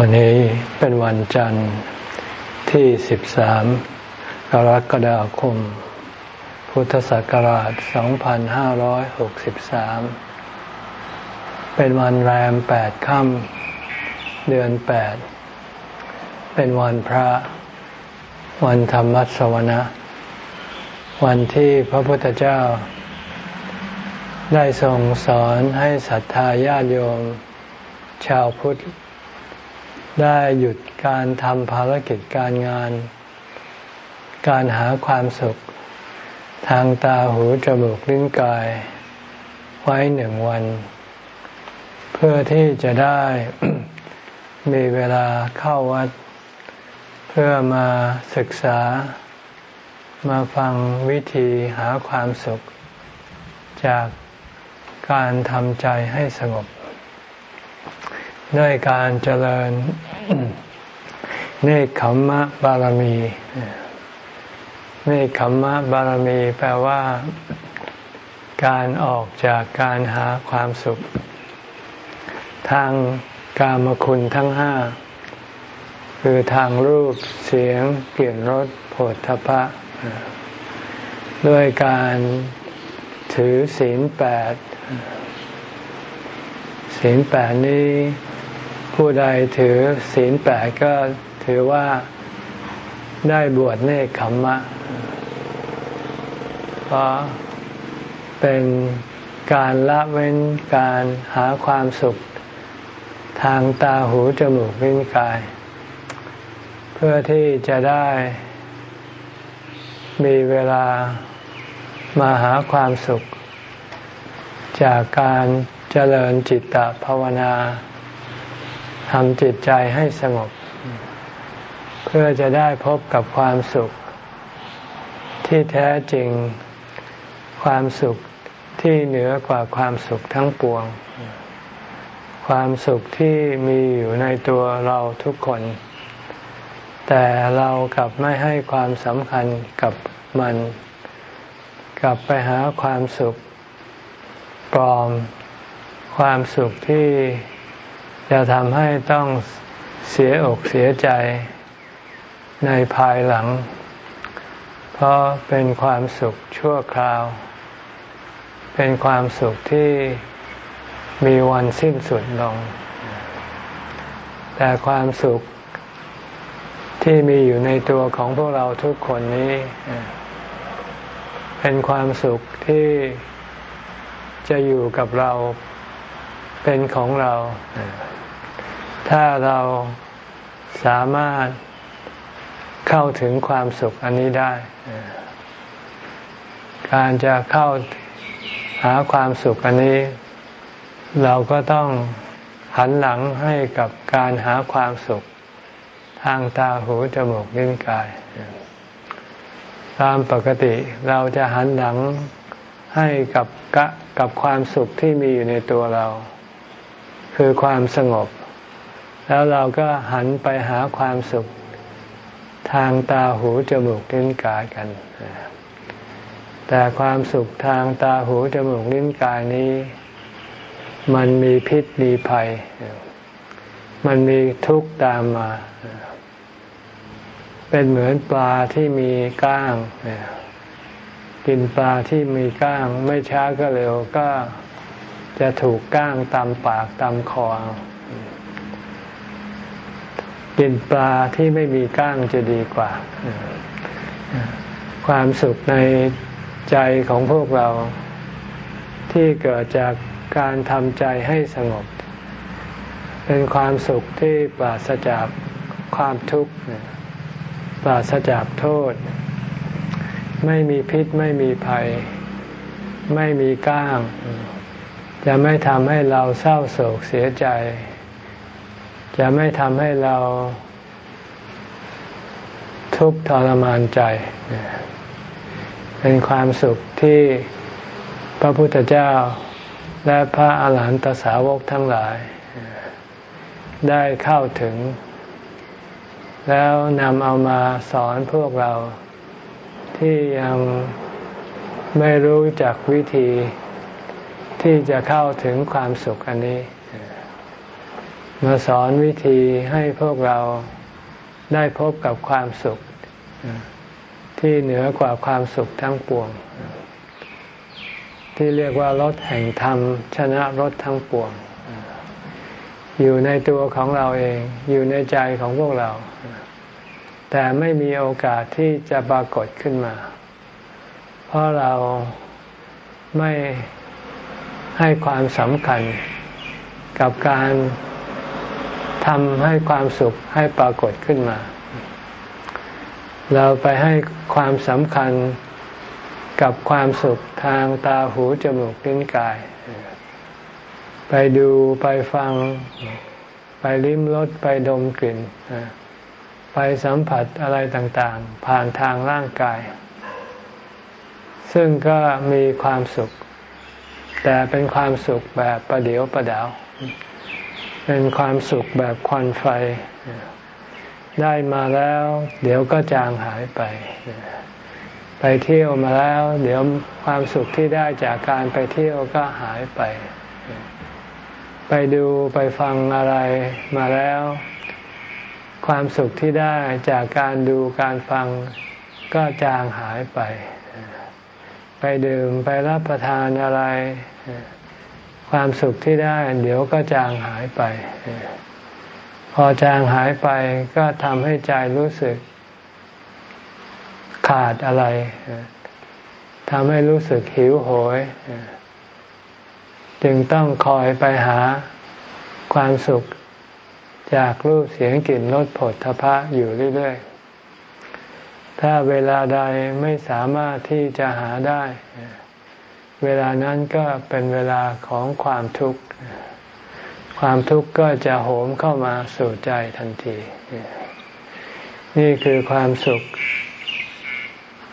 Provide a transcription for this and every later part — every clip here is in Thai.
วันนี้เป็นวันจันทร์ที่ 13 กรกฎาคม พุทธศักราช 2563 เป็นวันแรม 8 ค่ำเดือน 8 เป็นวันพระ วันธรรมสวนะ วันที่พระพุทธเจ้า ได้ทรงสอนให้ศรัทธาญาติโยม ชาวพุทธ ได้หยุดการทำภารกิจการงาน การหาความสุข ทางตาหูจมูกลิ้นกาย ไว้หนึ่งวัน เพื่อที่จะได้มีเวลาเข้าวัด เพื่อมาศึกษา มาฟังวิธีหาความสุข จากการทำใจให้สงบ ด้วยการเจริญเนคขมมะบารมีเนคขมมะบารมีแปลว่า การออกจากการหาความสุข ทางกามคุณทั้งห้า คือทางรูปเสียงเปลี่ยนรสโผฏฐพะ ด้วยการถือศีลแปดศีลแปดนี้ ผู้ใดถือศีลแปดก็ถือว่าได้บวชเนคขมมะ เพราะเป็นการละเว้นการหาความสุขทางตาหูจมูกลิ้นกาย เพื่อที่จะได้มีเวลามาหาความสุข จากการเจริญจิตตภาวนา ทำจิตใจให้สงบ เพื่อจะได้พบกับความสุข ที่แท้จริงความสุขที่เหนือกว่าความสุขทั้งปวง ความสุขที่มีอยู่ในตัวเราทุกคน แต่เรากลับไม่ให้ความสำคัญกับมัน กลับไปหาความสุขปลอม ความสุขที่ จะทำให้ต้องเสียอกเสียใจในภายหลัง เพราะเป็นความสุขชั่วคราว เป็นความสุขที่มีวันสิ้นสุดลง แต่ความสุขที่มีอยู่ในตัวของพวกเราทุกคนนี้ เป็นความสุขที่จะอยู่กับเรา เป็นของเรา ถ้าเราสามารถเข้าถึงความสุขอันนี้ได้ การจะเข้าหาความสุขอันนี้ เราก็ต้องหันหลังให้กับการหาความสุข ทางตาหูจมูกลิ้นกาย ตามปกติเราจะหันหลังให้กับกับความสุขที่มีอยู่ในตัวเรา คือความสงบ แล้วเราก็หันไปหาความสุขทางตาหูจมูกลิ้นกายกัน แต่ความสุขทางตาหูจมูกลิ้นกายนี้ มันมีพิษมีภัย มันมีทุกข์ตามมา เป็นเหมือนปลาที่มีก้าง กินปลาที่มีก้าง ไม่ช้าก็เร็วก็ จะถูกก้างตามปากตามคอกินปลาที่ไม่มีก้างจะดีกว่า ความสุขในใจของพวกเราที่เกิดจากการทำใจให้สงบ เป็นความสุขที่ปราศจากความทุกข์ปราศจากโทษ ไม่มีพิษไม่มีภัย ไม่มีก้าง จะไม่ทำให้เราเศร้าโศกเสียใจ จะไม่ทำให้เราทุกข์ทรมานใจ เป็นความสุขที่พระพุทธเจ้าและพระอาหารหันตสาวกทั้งหลาย ได้เข้าถึง แล้วนำเอามาสอนพวกเราที่ยังไม่รู้จักวิธี ที่จะเข้าถึงความสุขอันนี้ มาสอนวิธีให้พวกเราได้พบกับความสุข ที่เหนือกว่าความสุขทั้งปวง ที่เรียกว่ารถแห่งธรรม ชนะรถทั้งปวง อยู่ในตัวของเราเอง อยู่ในใจของพวกเรา แต่ไม่มีโอกาสที่จะปรากฏขึ้นมา เพราะเราไม่ ให้ความสำคัญ กับการทำให้ความสุขให้ปรากฏขึ้นมา เราไปให้ความสำคัญกับความสุขทางตาหูจมูกลิ้นกาย ไปดูไปฟัง ไปลิ้มรสไปดมกลิ่น ไปสัมผัสอะไรต่างๆ ผ่านทางร่างกาย ซึ่งก็มีความสุข แต่เป็นความสุขแบบประเดียวประดาว เป็นความสุขแบบควันไฟ ได้มาแล้ว เดี๋ยวก็จางหายไป ไปเที่ยวมาแล้ว เดี๋ยวความสุขที่ได้จากการไปเที่ยวก็หายไป ไปดูไปฟังอะไรมาแล้ว ความสุขที่ได้จากการดูการฟังก็จางหายไป ไปดื่มไปรับประทานอะไร ความสุขที่ได้เดี๋ยวก็จางหายไป พอจางหายไปก็ทำให้ใจรู้สึก ขาดอะไรทำให้รู้สึกหิวโหย จึงต้องคอยไปหาความสุขจากรูปเสียงกลิ่นรสผลทพะอยู่เรื่อยๆ ถ้าเวลาใดไม่สามารถที่จะหาได้ เวลานั้นก็เป็นเวลาของความทุกข์ ความทุกข์ก็จะโหมเข้ามาสู่ใจทันที นี่คือความสุข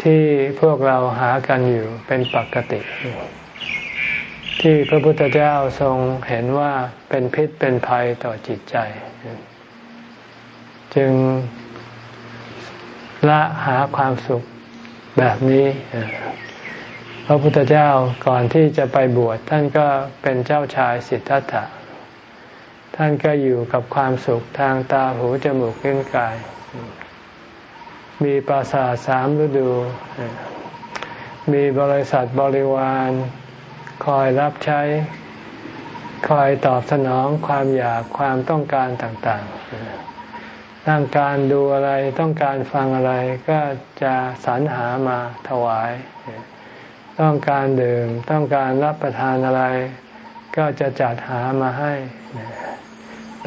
ที่พวกเราหากันอยู่เป็นปกติ ที่พระพุทธเจ้าทรงเห็นว่าเป็นพิษเป็นภัยต่อจิตใจ จึง ละหาความสุขแบบนี้พระพุทธเจ้าก่อนที่จะไปบวชท่านก็เป็นเจ้าชายสิทธัตถะ ท่านก็อยู่กับความสุขทางตาหูจมูกลิ้นกาย มีปราสาทสามฤดู มีบริษัทบริวาร คอยรับใช้ คอยตอบสนองความอยากความต้องการต่าง ๆ ต้องการดูอะไรต้องการฟังอะไรก็จะสรรหามาถวาย ต้องการดื่มต้องการรับประทานอะไร ก็จะจัดหามาให้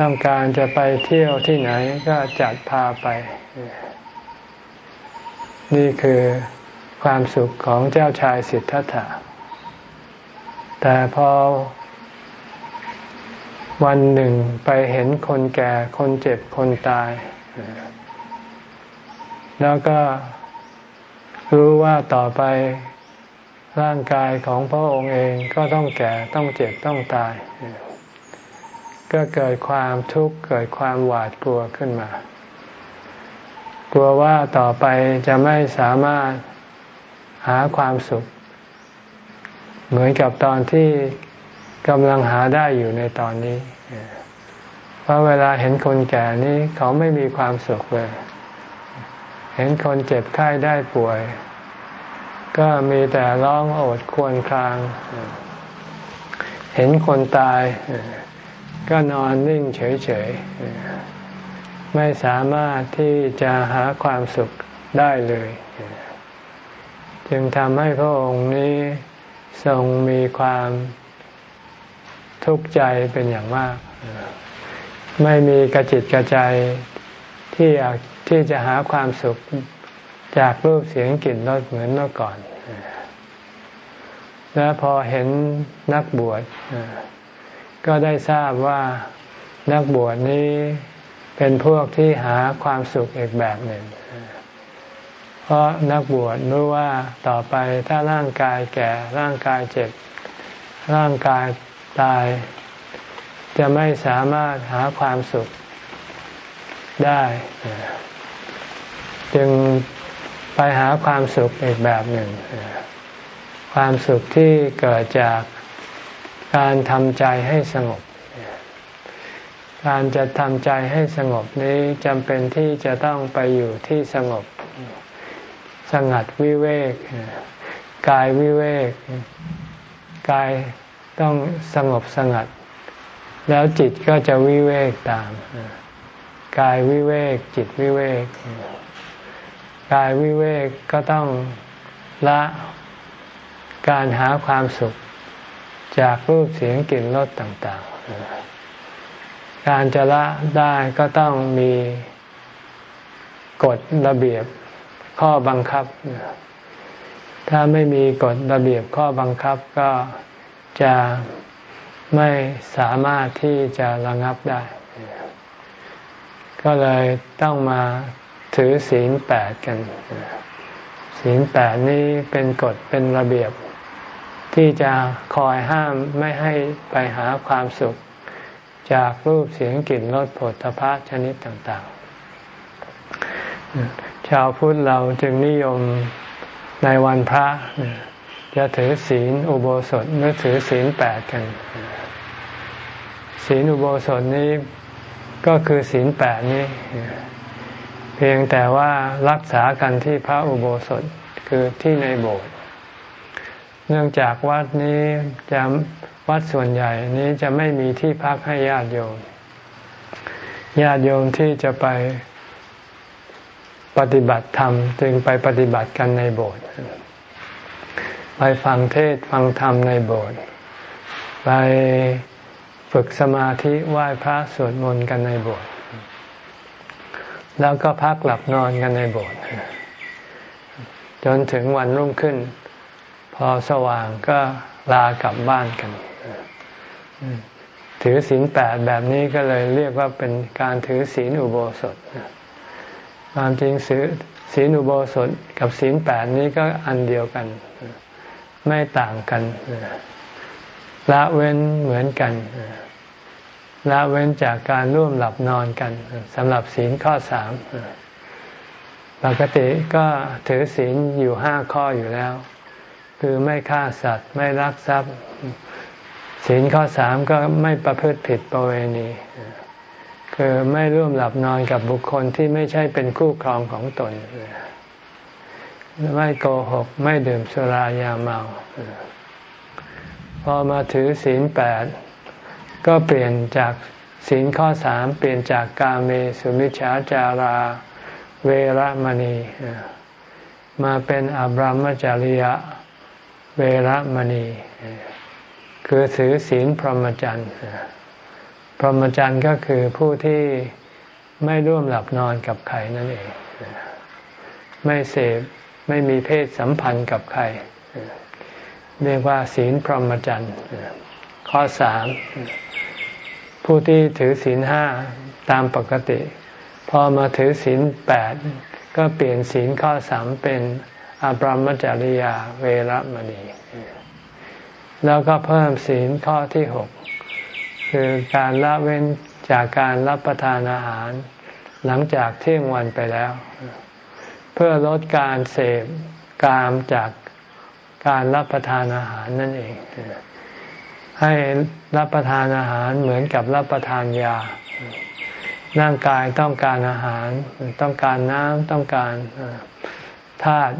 ต้องการจะไปเที่ยวที่ไหนก็จัดพาไป นี่คือความสุขของเจ้าชายสิทธัตถะแต่พอ วันหนึ่งไปเห็นคนแก่คนเจ็บคนตาย แล้วก็รู้ว่าต่อไปร่างกายของพระองค์เองก็ต้องแก่ต้องเจ็บต้องตาย ก็เกิดความทุกข์เกิดความหวาดกลัวขึ้นมา กลัวว่าต่อไปจะไม่สามารถหาความสุข เหมือนกับตอนที่ กำลังหาได้อยู่ในตอนนี้ เพราะเวลาเห็นคนแก่นี้ เขาไม่มีความสุขเลย เห็นคนเจ็บไข้ได้ป่วย ก็มีแต่ร้องโอดควรคราง เห็นคนตาย ก็นอนนิ่งเฉยๆ ไม่สามารถที่จะหาความสุขได้เลย จึงทำให้พระองค์นี้ทรงมีความ ทุกข์ใจเป็นอย่างมาก ไม่มีกระจิตกระใจที่อยากที่จะหาความสุขจากรูปเสียงกลิ่นรสเหมือนเมื่อก่อน และพอเห็นนักบวชก็ได้ทราบว่านักบวชนี้เป็นพวกที่หาความสุขอีกแบบหนึ่ง เพราะนักบวชรู้ว่าต่อไปถ้าร่างกายแก่ร่างกายเจ็บร่างกาย ตาย จะไม่สามารถหาความสุขได้ จึงไปหาความสุขอีกแบบหนึ่ง ความสุขที่เกิดจากการทำใจให้สงบ การจะทำใจให้สงบนี้จำเป็นที่จะต้องไปอยู่ที่สงบ สงัดวิเวก กายวิเวก กาย ต้องสงบสงัด แล้วจิตก็จะวิเวกตาม กายวิเวกจิตวิเวก กายวิเวกก็ต้องละการหาความสุขจากรูปเสียงกลิ่นรสต่างๆ การจะละได้ก็ต้องมีกฎระเบียบข้อบังคับ ถ้าไม่มีกฎระเบียบข้อบังคับก็ จะไม่สามารถที่จะระงับได้ ก็เลยต้องมาถือศีลแปดกัน ศีลแปดนี้เป็นกฎเป็นระเบียบ ที่จะคอยห้ามไม่ให้ไปหาความสุข จากรูปเสียงกลิ่นรสผลพะชนิดต่างๆ ชาวพุทธเราจึงนิยมในวันพระ จะถือศีลอุโบสถหรือถือศีลแปดกัน ศีลอุโบสถนี้ก็คือศีลแปดนี้ เพียงแต่ว่ารักษากันที่พระอุโบสถคือที่ในโบสถ์เนื่องจากวัดนี้จะวัดส่วนใหญ่นี้จะไม่มีที่พักให้ญาติโยม ญาติโยมที่จะไปปฏิบัติธรรมจึงไปปฏิบัติกันในโบสถ์ ไปฟังเทศฟังธรรมในโบสถ์ไปฝึกสมาธิไหว้พระสวดมนต์กันในโบสถ์แล้วก็พักหลับนอนกันในโบสถ์จนถึงวันรุ่งขึ้น พอสว่างก็ลากลับบ้านกัน ถือศีลแปดแบบนี้ก็เลยเรียกว่าเป็นการถือศีลอุโบสถความจริงศีลอุโบสถกับศีลแปดนี้ก็อันเดียวกัน ไม่ต่างกันละเว้นเหมือนกันละเว้นจากการร่วมหลับนอนกันสำหรับศีลข้อสามปกติก็ถือศีลอยู่ห้าข้ออยู่แล้ว คือไม่ฆ่าสัตว์ไม่รักทรัพย์ ศีลข้อสามก็ไม่ประพฤติผิดประเวณี คือไม่ร่วมหลับนอนกับบุคคลที่ไม่ใช่เป็นคู่ครองของตน ไม่โกหก ไม่ดื่มสุรายาเมา พอมาถือศีลแปดก็เปลี่ยนจากศีลข้อสามเปลี่ยนจากกาเมสุมิชฌาจาราเวรมณี มาเป็นอบรมจริยะเวรมณี คือถือศีลพรหมจรรย์พรหมจรรย์ก็คือผู้ที่ไม่ร่วมหลับนอนกับใครนั่นเอง ไม่เสพ ไม่มีเพศสัมพันธ์กับใคร เรียกว่าศีลพรหมจรรย์ข้อสามผู้ที่ถือศีลห้าตามปกติ พอมาถือศีลแปดก็เปลี่ยนศีลข้อสามเป็นอาบรมจริยาเวรมณีแล้วก็เพิ่มศีลข้อที่หกคือการละเว้นจากการรับประทานอาหาร หลังจากเที่ยงวันไปแล้ว พื่อลดการเสพกามจากการรับประทานอาหารนั่นเอง ให้รับประทานอาหารเหมือนกับรับประทานยา ร่างกายต้องการอาหาร ต้องการน้ำต้องการธาตุ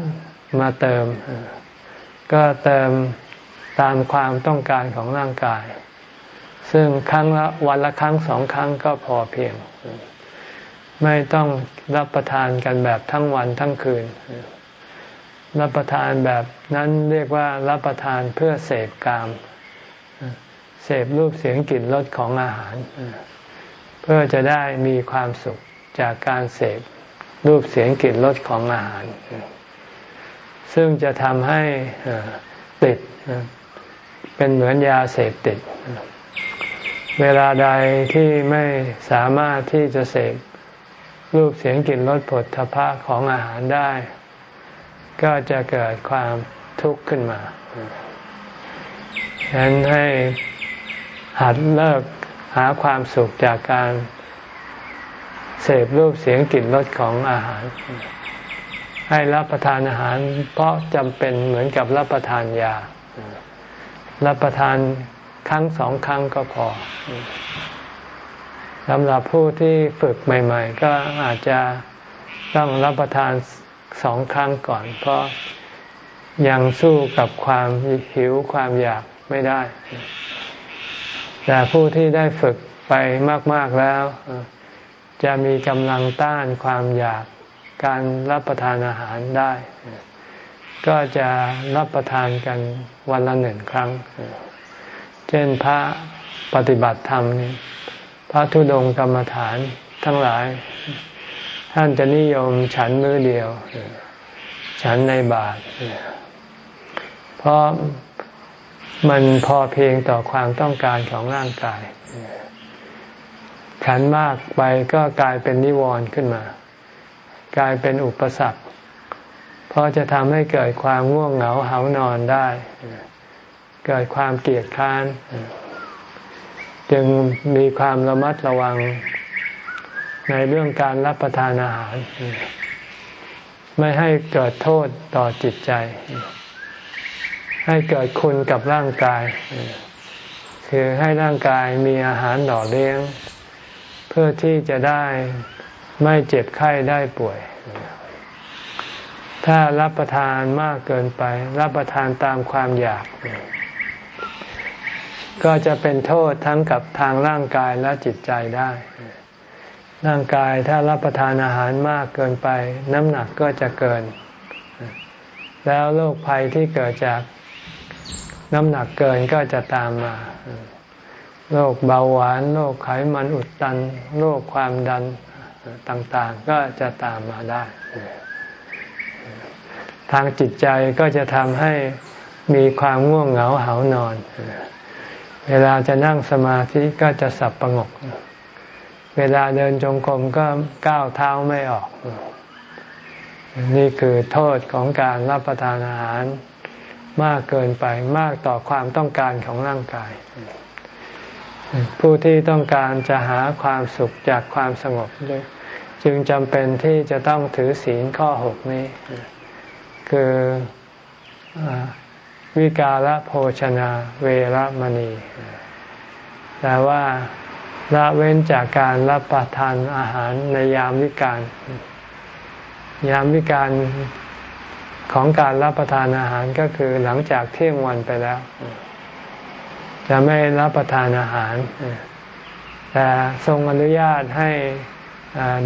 มาเติม ก็เติมตามความต้องการของร่างกาย ซึ่งครั้งละวันละครั้งสองครั้งก็พอเพียง ไม่ต้องรับประทานกันแบบทั้งวันทั้งคืน รับประทานแบบนั้นเรียกว่ารับประทานเพื่อเสพกาม เสพรูปเสียงกลิ่นรสของอาหาร เพื่อจะได้มีความสุขจากการเสพรูปเสียงกลิ่นรสของอาหาร ซึ่งจะทำให้ติดเป็นเหมือนยาเสพติด เวลาใดที่ไม่สามารถที่จะเสพ รูปเสียงกลิ่นรสผลทพะของอาหารได้ ก็จะเกิดความทุกข์ขึ้นมาฉะนั้นให้หัดเลิกหาความสุขจากการเสพรูปเสียงกลิ่นรสของอาหาร ให้รับประทานอาหาร เพราะจำเป็นเหมือนกับรับประทานยา รับประทานครั้งสองครั้งก็พอ สำหรับผู้ที่ฝึกใหม่ ๆ ก็อาจจะต้องรับประทานสองครั้งก่อน เพราะยังสู้กับความหิวความอยากไม่ได้ แต่ผู้ที่ได้ฝึกไปมาก ๆแล้ว จะมีกำลังต้านความอยากการรับประทานอาหารได้ ก็จะรับประทานกันวันละหนึ่งครั้ง เช่นพระปฏิบัติธรรม พระธุดงกรรมฐานทั้งหลาย ท่านจะนิยมฉันมือเดียว ฉันในบาทเพราะมันพอเพียงต่อความต้องการของร่างกาย ฉันมากไปก็กลายเป็นนิวรณ์ขึ้นมา กลายเป็นอุปสรรค เพราะจะทำให้เกิดความง่วงเหงาเหานอนได้ เกิดความเกลียดค้าน จึงมีความระมัดระวังในเรื่องการรับประทานอาหาร ไม่ให้เกิดโทษต่อจิตใจ ให้เกิดคุณกับร่างกาย คือให้ร่างกายมีอาหารหล่อเลี้ยง เพื่อที่จะได้ไม่เจ็บไข้ได้ป่วย ถ้ารับประทานมากเกินไป รับประทานตามความอยาก ก็จะเป็นโทษทั้งกับทางร่างกายและจิตใจได้ ร่างกายถ้ารับประทานอาหารมากเกินไป น้ำหนักก็จะเกิน แล้วโรคภัยที่เกิดจากน้ำหนักเกินก็จะตามมาโรคเบาหวานโรคไขมันอุดตันโรคความดันต่างๆ ก็จะตามมาได้ ทางจิตใจก็จะทำให้มีความง่วงเหงาเหานอน เวลาจะนั่งสมาธิก็จะสับประงก เวลาเดินจงกรมก็ก้าวเท้าไม่ออก นี่คือโทษของการรับประทานอาหารมากเกินไปมากต่อความต้องการของร่างกาย ผู้ที่ต้องการจะหาความสุขจากความสงบจึงจำเป็นที่จะต้องถือศีลข้อหกนี้ คือ วิกาละโภชนาเวรมณีแต่ว่าละเว้นจากการรับประทานอาหารในยามวิการยามวิการของการรับประทานอาหารก็คือหลังจากเที่ยงวันไปแล้ว จะไม่รับประทานอาหาร แต่ทรงอนุญาตให้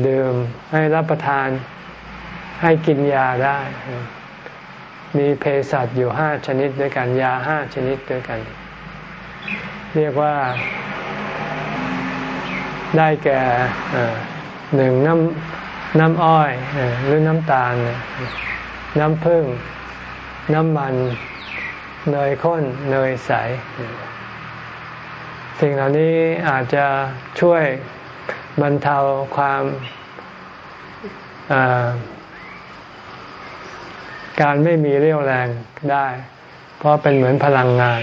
ดื่มให้รับประทานให้กินยาได้ มีเภสัชอยู่ห้าชนิดด้วยกัน ยาห้าชนิดด้วยกัน เรียกว่า ได้แก่หนึ่งน้ำน้ำอ้อยหรือน้ำตาล น้ำผึ้งน้ำมัน เนยข้น เนยใส สิ่งเหล่านี้อาจจะช่วยบรรเทาความ การไม่มีเรี่ยวแรงได้ เพราะเป็นเหมือนพลังงาน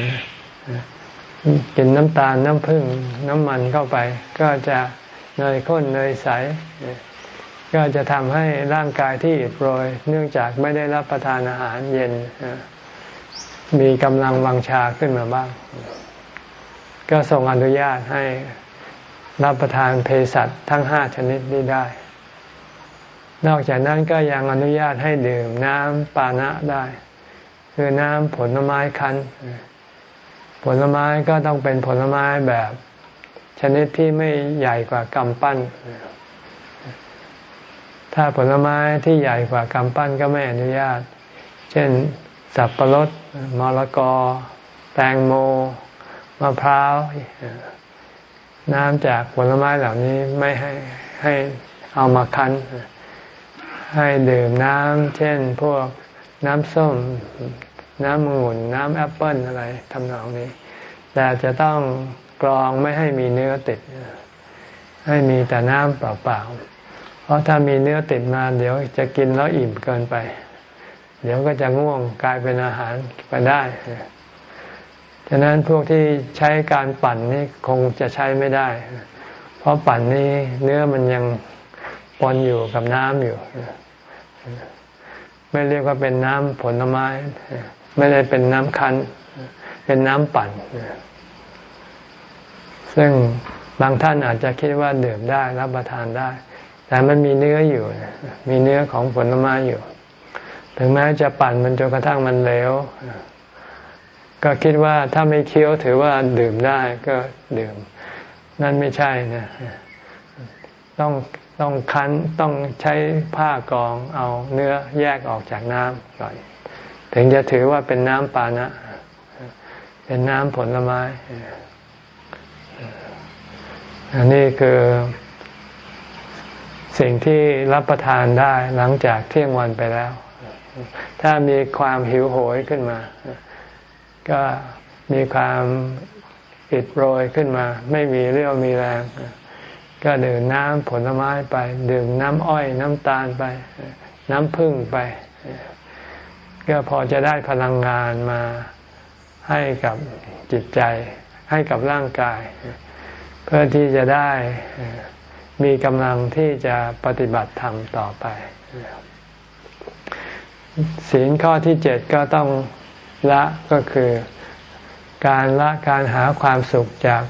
กินน้ำตาลน้ำผึ้งน้ำมันเข้าไป ก็จะเนยข้นเนยใส ก็จะทำให้ร่างกายที่อิดโรย เนื่องจากไม่ได้รับประทานอาหารเย็น มีกำลังวังชาขึ้นมาบ้าง ก็ทรงอนุญาตให้รับประทานเภสัชทั้งห้าชนิดนี้ได้ นอกจากนั้นก็ยังอนุญาตให้ดื่มน้ำปานะได้ คือน้ำผลไม้คั้น ผลไม้ก็ต้องเป็นผลไม้แบบชนิดที่ไม่ใหญ่กว่ากำปั้น ถ้าผลไม้ที่ใหญ่กว่ากำปั้นก็ไม่อนุญาต เช่น สับปะรดมะละกอ แตงโม มะพร้าว น้ำจากผลไม้เหล่านี้ไม่ให้ให้เอามาคั้น ให้ดื่มน้ำเช่นพวกน้ำส้ม น้ำมงุ่นน้ำแอปเปิ้ลอะไรทำนองนี้ แต่จะต้องกรองไม่ให้มีเนื้อติด ให้มีแต่น้ำเปล่าๆ เพราะถ้ามีเนื้อติดมาเดี๋ยวจะกินแล้วอิ่มเกินไป เดี๋ยวก็จะง่วงกลายเป็นอาหารไปได้ฉะนั้นพวกที่ใช้การปั่นนี่คงจะใช้ไม่ได้ เพราะปั่นนี้เนื้อมันยังปนอยู่กับน้ำอยู่ ไม่เรียกว่าเป็นน้ำผลไม้ ไม่ได้เป็นน้ำคั้น เป็นน้ำปั่น ซึ่งบางท่านอาจจะคิดว่าดื่มได้รับประทานได้ แต่มันมีเนื้ออยู่ มีเนื้อของผลไม้อยู่ ถึงแม้จะปั่นมันจนกระทั่งมันเหลว ก็คิดว่าถ้าไม่เคี้ยวถือว่าดื่มได้ก็ดื่ม นั่นไม่ใช่นะ ต้อง ต้องคั้นต้องใช้ผ้ากองเอาเนื้อแยกออกจากน้ำก่อน ถึงจะถือว่าเป็นน้ำปานะ เป็นน้ำผลไม้อันนี้คือสิ่งที่รับประทานได้หลังจากเที่ยงวันไปแล้ว ถ้ามีความหิวโหยขึ้นมา ก็มีความอิดโรยขึ้นมา ไม่มีเรี่ยวมีแรง ก็ดื่มน้ำผลไม้ไป ดื่มน้ำอ้อยน้ำตาลไป น้ำผึ้งไป ก็พอจะได้พลังงานมาให้กับจิตใจ ให้กับร่างกาย เพื่อที่จะได้มีกำลังที่จะปฏิบัติธรรมต่อไป ศีลข้อที่เจ็ดก็ต้องละก็คือ การละการหาความสุขจาก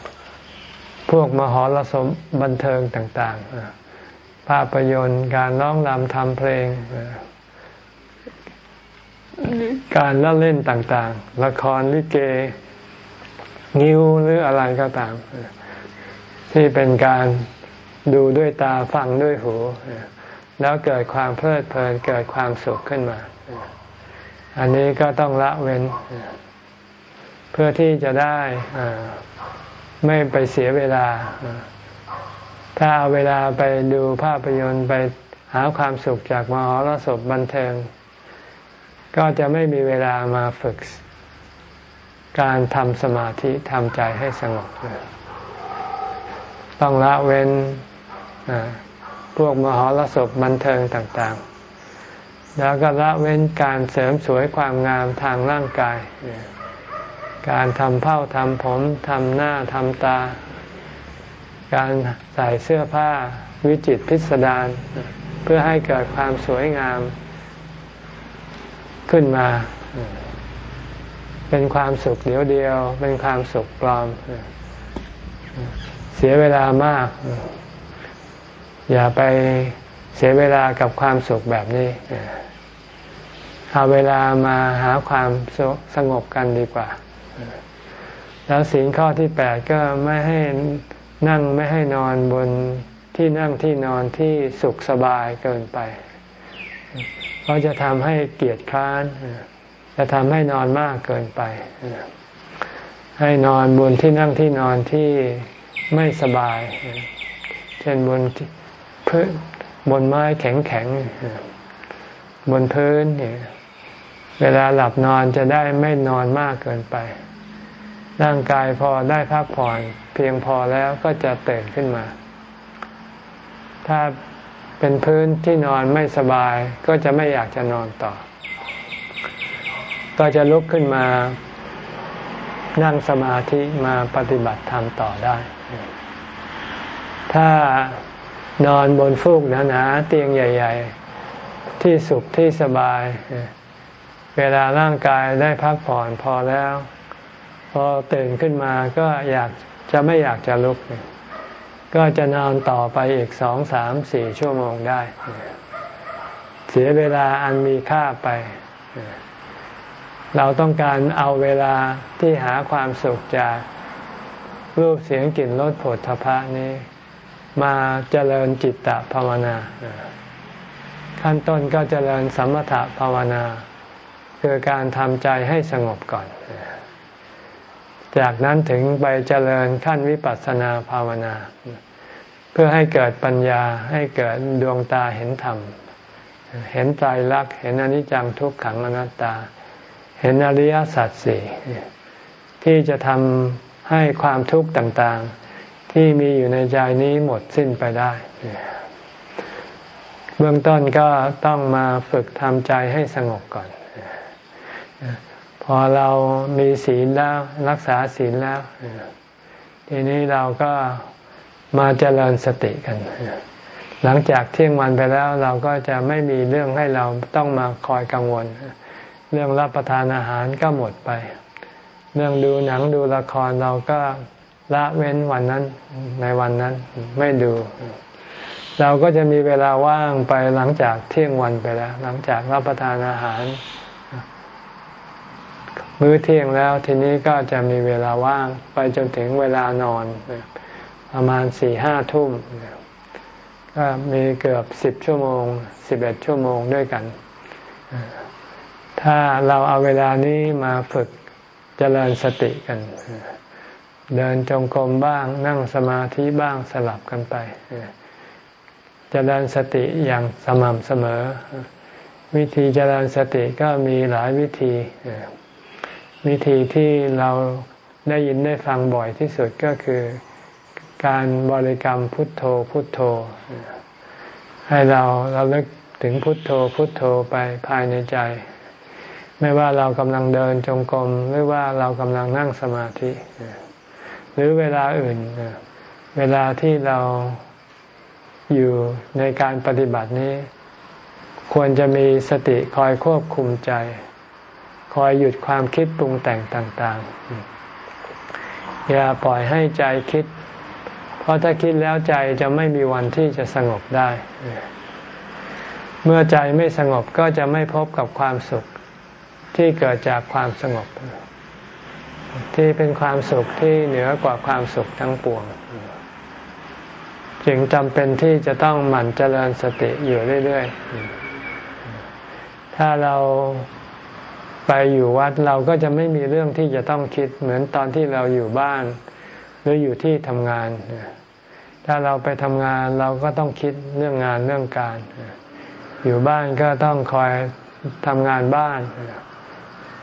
พวกมหรสมบันเทิงต่างๆ ภาพยนตร์การร้องรำทำเพลง การเล่นเล่นต่างๆ ละครลิเกงิ้วหรืออะไรก็ตาม ที่เป็นการดูด้วยตาฟังด้วยหู แล้วเกิดความเพลิดเพลินเกิดความสุขขึ้นมา อันนี้ก็ต้องละเว้น เพื่อที่จะได้ ไม่ไปเสียเวลา ถ้าเอาเวลาไปดูภาพยนตร์ไปหาความสุขจากมหรสพบันเทิง ก็จะไม่มีเวลามาฝึก การทำสมาธิทำใจให้สงบเลยต้องละเว้นพวกมหรสพบันเทิงต่าง ๆ แล้วก็ละเว้นการเสริมสวยความงามทางร่างกาย การทำเผ้าทำผมทำหน้าทำตา การใส่เสื้อผ้าวิจิตพิสดารเพื่อให้เกิดความสวยงามขึ้นมา เป็นความสุขเดียวเดียว เป็นความสุขปลอม เสียเวลามาก อย่าไปเสียเวลากับความสุขแบบนี้เอาเวลามาหาความสงบกันดีกว่า แล้วสิ่งข้อที่แปดก็ไม่ให้นั่งไม่ให้นอนบนที่นั่งที่นอนที่สุขสบายเกินไป เพราะจะทำให้เกียจคร้าน จะทำให้นอนมากเกินไป ให้นอนบนที่นั่งที่นอนที่ไม่สบาย เช่นบนพื้นบนไม้แข็งๆบนพื้นเนี่ยเวลาหลับนอนจะได้ไม่นอนมากเกินไป ร่างกายพอได้พักผ่อน เพียงพอแล้วก็จะตื่นขึ้นมา ถ้าเป็นพื้นที่นอนไม่สบายก็จะไม่อยากจะนอนต่อ ก็จะลุกขึ้นมานั่งสมาธิมาปฏิบัติธรรมต่อได้ ถ้านอนบนฟูกหนาๆเตียงใหญ่ ๆ ที่สุขที่สบาย เวลาร่างกายได้พักผ่อนพอแล้ว พอตื่นขึ้นมาก็อยากจะไม่อยากจะลุก ก็จะนอนต่อไปอีกสองสามสี่ชั่วโมงได้ เสียเวลาอันมีค่าไป เราต้องการเอาเวลาที่หาความสุขจากรูปเสียงกลิ่นรสผลทพะนี้ มาเจริญจิตตภาวนา ขั้นต้นก็เจริญสมถภาวนา คือการทำใจให้สงบก่อน จากนั้นถึงไปเจริญขั้นวิปัสสนาภาวนา เพื่อให้เกิดปัญญาให้เกิดดวงตาเห็นธรรม เห็นใจรักเห็นอนิจจังทุกขังอนัตตา เห็นอริยสัจสี่ที่จะทำให้ความทุกข์ต่างๆ ที่มีอยู่ในใจนี้หมดสิ้นไปได้ เบื้องต้นก็ต้องมาฝึกทำใจให้สงบก่อน อเรามีศีลแล้วรักษาศีลแล้ว ทีนี้เราก็มาเจริญสติกัน หลังจากเที่ยงวันไปแล้วเราก็จะไม่มีเรื่องให้เราต้องมาคอยกังวล เรื่องรับประทานอาหารก็หมดไป เรื่องดูหนังดูละครเราก็ละเว้นวันนั้นในวันนั้นไม่ดู เราก็จะมีเวลาว่างไปหลังจากเที่ยงวันไปแล้ว หลังจากรับประทานอาหาร มื้อเที่ยงแล้วทีนี้ก็จะมีเวลาว่างไปจนถึงเวลานอน ประมาณสี่ห้าทุ่ม ก็มีเกือบสิบชั่วโมงสิบเอ็ดชั่วโมงด้วยกัน ถ้าเราเอาเวลานี้มาฝึกเจริญสติกัน เดินจงกรมบ้างนั่งสมาธิบ้างสลับกันไปเจริญสติอย่างสม่ำเสมอ วิธีเจริญสติก็มีหลายวิธี วิธีที่เราได้ยินได้ฟังบ่อยที่สุดก็คือการบริกรรมพุทโธพุทโธ ให้เราเราเลิกถึงพุทโธพุทโธไปภายในใจ ไม่ว่าเรากำลังเดินจงกรมหรือว่าเรากำลังนั่งสมาธิ หรือเวลาอื่น เวลาที่เราอยู่ในการปฏิบัตินี้ ควรจะมีสติคอยควบคุมใจ คอยหยุดความคิดปรุงแต่งต่าง ๆ อย่าปล่อยให้ใจคิด เพราะถ้าคิดแล้วใจจะไม่มีวันที่จะสงบได้ เมื่อใจไม่สงบก็จะไม่พบกับความสุขที่เกิดจากความสงบ ที่เป็นความสุขที่เหนือกว่าความสุขทั้งปวง จึงจำเป็นที่จะต้องหมั่นเจริญสติอยู่เรื่อย ๆ ถ้าเรา ไปอยู่วัดเราก็จะไม่มีเรื่องที่จะต้องคิดเหมือนตอนที่เราอยู่บ้าน หรืออยู่ที่ทำงาน ถ้าเราไปทำงานเราก็ต้องคิดเรื่องงานเรื่องการ อยู่บ้านก็ต้องคอยทำงานบ้าน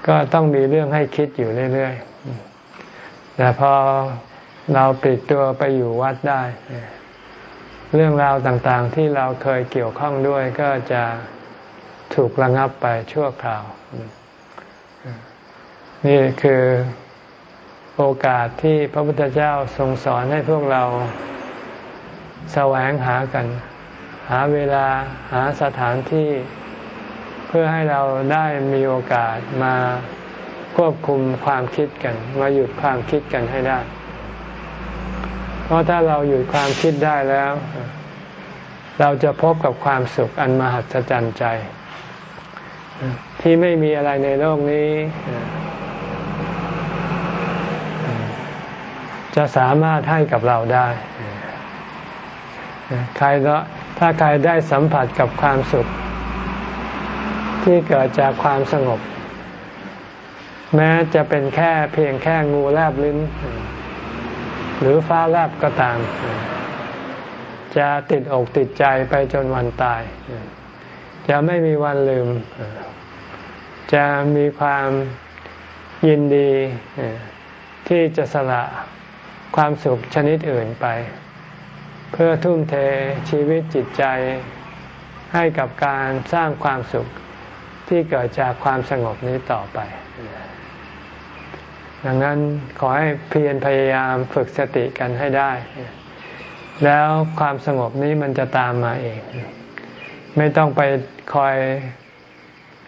ก็ต้องมีเรื่องให้คิดอยู่เรื่อยๆ แต่พอเราปิดตัวไปอยู่วัดได้ เรื่องราวต่างๆที่เราเคยเกี่ยวข้องด้วยก็จะถูกระงับไปชั่วคราว นี่คือโอกาสที่พระพุทธเจ้าทรงสอนให้พวกเราแสวงหากัน หาเวลาหาสถานที่ เพื่อให้เราได้มีโอกาสมาควบคุมความคิดกัน มาหยุดความคิดกันให้ได้ เพราะถ้าเราหยุดความคิดได้แล้ว เราจะพบกับความสุขอันมหัศจรรย์ใจ ที่ไม่มีอะไรในโลกนี้ จะสามารถให้กับเราได้ ใครถ้าใครได้สัมผัสกับความสุข ที่เกิดจากความสงบ แม้จะเป็นแค่เพียงแค่งูแลบลิ้น หรือฟ้าแลบก็ตาม จะติดอกติดใจไปจนวันตาย จะไม่มีวันลืม จะมีความยินดีที่จะสละ ความสุขชนิดอื่นไป เพื่อทุ่มเทชีวิตจิตใจ ให้กับการสร้างความสุขที่เกิดจากความสงบนี้ต่อไป ดังนั้นขอให้เพียรพยายามฝึกสติกันให้ได้ แล้วความสงบนี้มันจะตามมาเอง ไม่ต้องไปคอย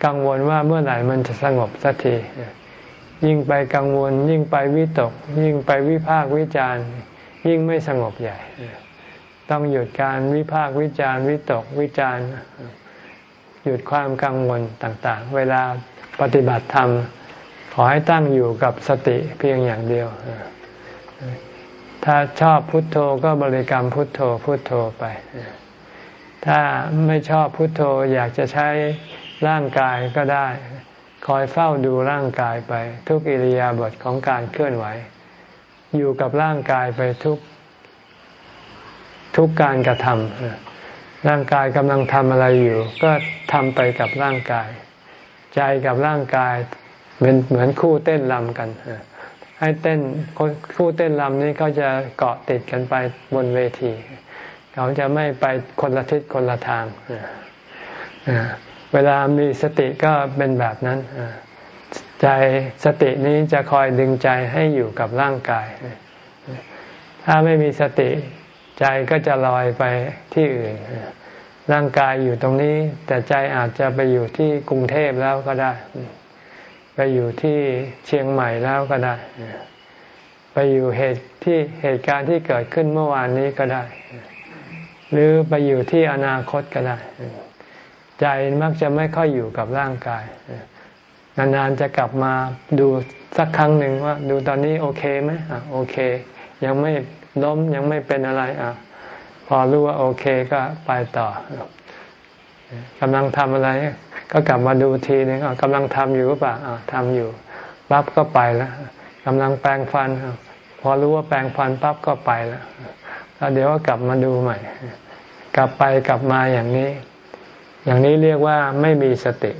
กังวลว่าเมื่อไหร่มันจะสงบสักที ยิ่งไปกังวล ยิ่งไปวิตก ยิ่งไปวิพากวิจารณ์ ยิ่งไม่สงบใหญ่ ต้องหยุดการวิพากวิจารณ์วิตกวิจารณ์ หยุดความกังวลต่างๆ เวลาปฏิบัติธรรม ขอให้ตั้งอยู่กับสติเพียงอย่างเดียว ถ้าชอบพุทโธก็บริกรรมพุทโธพุทโธไป ถ้าไม่ชอบพุทโธอยากจะใช้ร่างกายก็ได้ คอยเฝ้าดูร่างกายไป ทุกอิริยาบถของการเคลื่อนไหว อยู่กับร่างกายไปทุกทุกการกระทำร่างกายกำลังทำอะไรอยู่ ก็ทำไปกับร่างกาย ใจกับร่างกายเหมือนเหมือนคู่เต้นรำกันให้เต้นคู่เต้นรำนี้เขาจะเกาะติดกันไปบนเวที เขาจะไม่ไปคนละทิศคนละทาง เวลามีสติก็เป็นแบบนั้นใจสตินี้จะคอยดึงใจให้อยู่กับร่างกาย ถ้าไม่มีสติใจก็จะลอยไปที่อื่น ร่างกายอยู่ตรงนี้ แต่ใจอาจจะไปอยู่ที่กรุงเทพแล้วก็ได้ ไปอยู่ที่เชียงใหม่แล้วก็ได้ ไปอยู่เหตุที่เหตุการณ์ที่เกิดขึ้นเมื่อวานนี้ก็ได้ หรือไปอยู่ที่อนาคตก็ได้ ใจมักจะไม่ค่อยอยู่กับร่างกาย นานๆจะกลับมาดูสักครั้งหนึ่งว่า ดูตอนนี้โอเคไหมอะโอเค ยังไม่ล้มยังไม่เป็นอะไรอะพอรู้ว่าโอเคก็ไปต่อกำลังทำอะไร ก็กลับมาดูทีนึงกำลังทำอยู่หรือเปล่าทำอยู่ปั๊บก็ไปแล้วกำลังแปลงฟัน พอรู้ว่าแปลงฟันปั๊บก็ไปแล้วแล้วเดี๋ยวก็กลับมาดูใหม่ กลับไปกลับมาอย่างนี้ อย่างนี้เรียกว่าไม่มีสติ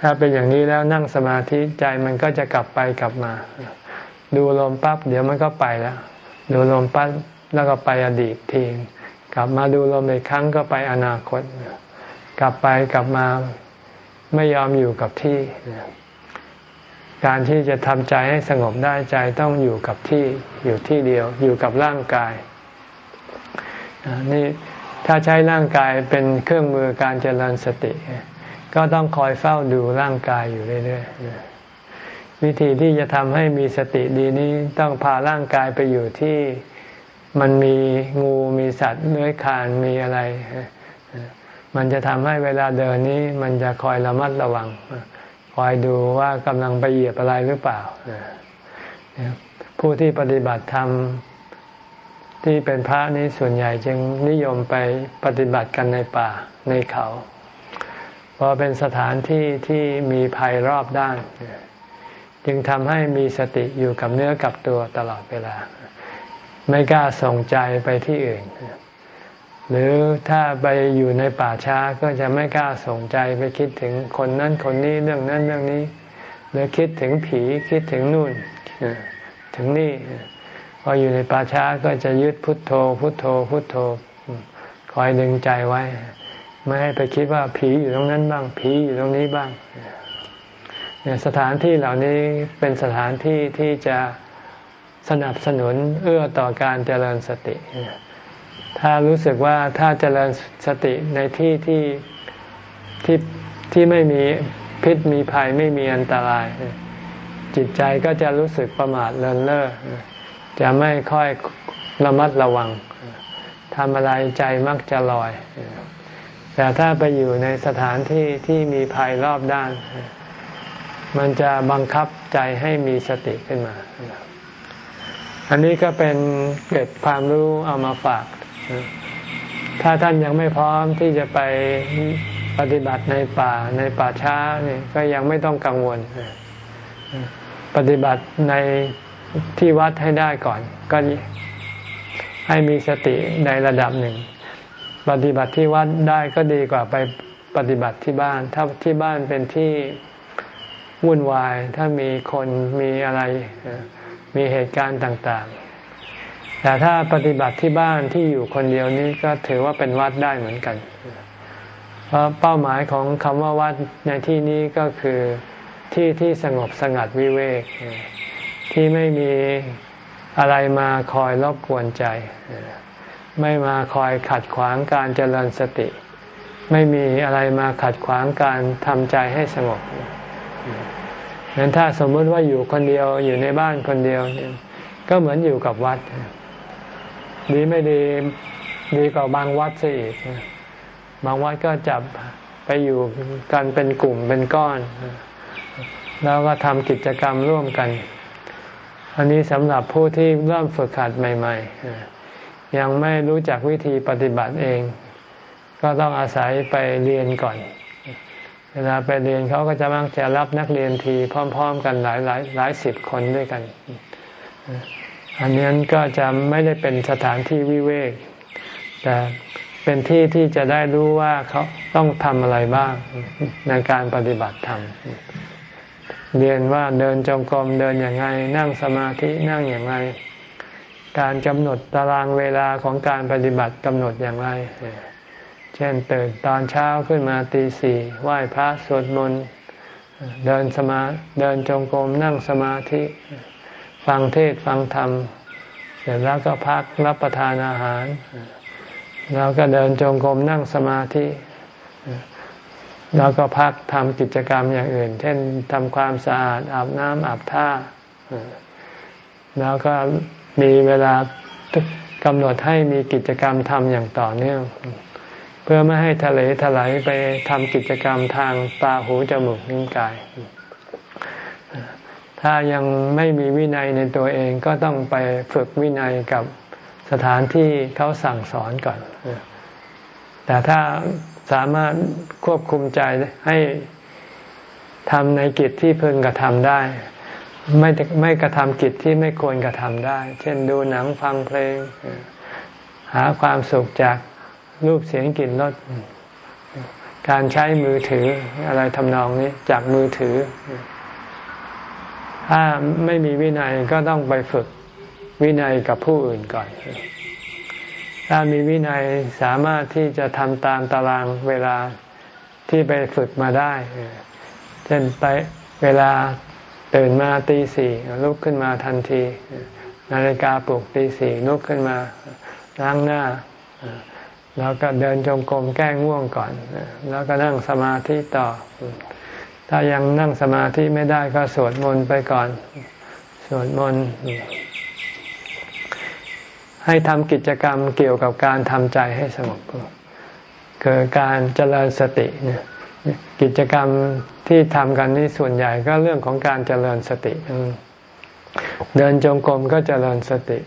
ถ้าเป็นอย่างนี้แล้วนั่งสมาธิใจมันก็จะกลับไปกลับมา ดูลมปั๊บเดี๋ยวมันก็ไปแล้ว ดูลมปั๊บแล้วก็ไปอดีตทีกลับมาดูลมอีกครั้งก็ไปอนาคต กลับไปกลับมาไม่ยอมอยู่กับที่ การที่จะทำใจให้สงบได้ใจต้องอยู่กับที่อยู่ที่เดียว อยู่กับร่างกายนี่ ถ้าใช้ร่างกายเป็นเครื่องมือการเจริญสติ ก็ต้องคอยเฝ้าดูร่างกายอยู่เรื่อยๆวิธีที่จะทำให้มีสติดีนี้ต้องพาร่างกายไปอยู่ที่มันมีงูมีสัตว์เลื้อยคานมีอะไร มันจะทำให้เวลาเดินนี้ มันจะคอยระมัดระวัง คอยดูว่ากำลังไปเหยียบอะไรหรือเปล่า ผู้ที่ปฏิบัติธรรม ที่เป็นพระนี้ส่วนใหญ่จึงนิยมไปปฏิบัติกันในป่าในเขาเพราะเป็นสถานที่ที่มีภัยรอบด้าน จึงทำให้มีสติอยู่กับเนื้อกับตัวตลอดเวลา ไม่กล้าส่งใจไปที่อื่น หรือถ้าไปอยู่ในป่าช้าก็จะไม่กล้าส่งใจไปคิดถึงคนนั้นคนนี้เรื่องนั้นเรื่องนี้ หรือคิดถึงผีคิดถึงนู่นถึงนี่ พออยู่ในป่าช้าก็จะยึดพุทโธ พุทโธ พุทโธ คอยดึงใจไว้ ไม่ให้ไปคิดว่าผีอยู่ตรงนั้นบ้าง ผีอยู่ตรงนี้บ้างเนี่ยสถานที่เหล่านี้เป็นสถานที่ที่จะสนับสนุนเอื้อต่อการเจริญสติ ถ้ารู้สึกว่าถ้าเจริญสติในที่ที่ที่ที่ไม่มีพิษมีภัยไม่มีอันตราย จิตใจก็จะรู้สึกประมาทเลินเล่อ จะไม่ค่อยระมัดระวังทำอะไรใจมักจะลอย แต่ถ้าไปอยู่ในสถานที่ที่มีภัยรอบด้าน มันจะบังคับใจให้มีสติขึ้นมา อันนี้ก็เป็นเก็บความรู้เอามาฝาก ถ้าท่านยังไม่พร้อมที่จะไปปฏิบัติในป่าในป่าช้านี่ก็ยังไม่ต้องกังวล ปฏิบัติใน ที่วัดให้ได้ก่อน ก็ให้มีสติในระดับหนึ่ง ปฏิบัติที่วัดได้ก็ดีกว่าไปปฏิบัติที่บ้าน ถ้าที่บ้านเป็นที่วุ่นวาย ถ้ามีคนมีอะไรมีเหตุการณ์ต่าง ๆ แต่ถ้าปฏิบัติที่บ้านที่อยู่คนเดียวนี้ก็ถือว่าเป็นวัดได้เหมือนกัน เพราะเป้าหมายของคำว่าวัดในที่นี้ก็คือที่ที่สงบสงัดวิเวก ที่ไม่มีอะไรมาคอยรบกวนใจ ไม่มาคอยขัดขวางการเจริญสติ ไม่มีอะไรมาขัดขวางการทำใจให้สงบงั้นถ้าสมมติว่าอยู่คนเดียวอยู่ในบ้านคนเดียวก็เหมือนอยู่กับวัด ดีไม่ดีดีกว่าบางวัดซะอีกบางวัดก็จับไปอยู่กันเป็นกลุ่มเป็นก้อน แล้วก็ทำกิจกรรมร่วมกัน อันนี้สำหรับผู้ที่เริ่มฝึกหัดใหม่ ๆ ยังไม่รู้จักวิธีปฏิบัติเอง ก็ต้องอาศัยไปเรียนก่อน เวลาไปเรียนเขาก็จะมักจะรับนักเรียนทีพร้อม ๆ กันหลายหลายหลายสิบคนด้วยกัน อันนี้ก็จะไม่ได้เป็นสถานที่วิเวก แต่เป็นที่ที่จะได้รู้ว่าเขาต้องทำอะไรบ้างในการปฏิบัติธรรม เรียนว่าเดินจงกรมเดินอย่างไงนั่งสมาธินั่งอย่างไร การกำหนดตารางเวลาของการปฏิบัติกำหนดอย่างไร เช่นตื่นตอนเช้าขึ้นมาตีสี่ไหว้พระสวดมนต์เดินสมาเดินจงกรมนั่งสมาธิ ฟังเทศฟังธรรม เสร็จแล้วก็พักรับประทานอาหาร แล้วก็เดินจงกรมนั่งสมาธิ แล้วก็พักทำกิจกรรมอย่างอื่น เช่นทำความสะอาดอาบน้ำอาบท่า แล้วก็มีเวลากำหนดให้มีกิจกรรมทำอย่างต่อเนื่อง เพื่อไม่ให้ทะเลถลายไปทำกิจกรรมทางตาหูจมูกนิ้วกาย ถ้ายังไม่มีวินัยในตัวเองก็ต้องไปฝึกวินัยกับสถานที่เขาสั่งสอนก่อน แต่ถ้า สามารถควบคุมใจให้ทำในกิจที่พึงกระทำได้ ไม่ไม่กระทำกิจที่ไม่ควรกระทำได้ เช่นดูหนังฟังเพลง หาความสุขจากรูปเสียงกลิ่นรสการใช้มือถืออะไรทำนองนี้จากมือถือ ถ้าไม่มีวินัยก็ต้องไปฝึกวินัยกับผู้อื่นก่อน ถ้ามีวินัยสามารถที่จะทำตามตารางเวลาที่ไปฝึกมาได้ เช่นไปเวลาตื่นมาตีสี่ลุกขึ้นมาทันที นาฬิกาปลุกตีสี่ลุกขึ้นมาล้างหน้า แล้วก็เดินจงกรมแก้ง่วงก่อน แล้วก็นั่งสมาธิต่อ ถ้ายังนั่งสมาธิไม่ได้ก็สวดมนต์ไปก่อน สวดมนต์ ให้ทำกิจกรรมเกี่ยวกับการทำใจให้สงบคือการเจริญสติเนี่ยกิจกรรมที่ทำกันนี่ส่วนใหญ่ก็เรื่องของการเจริญสติ เดินจงกรมก็เจริญสติ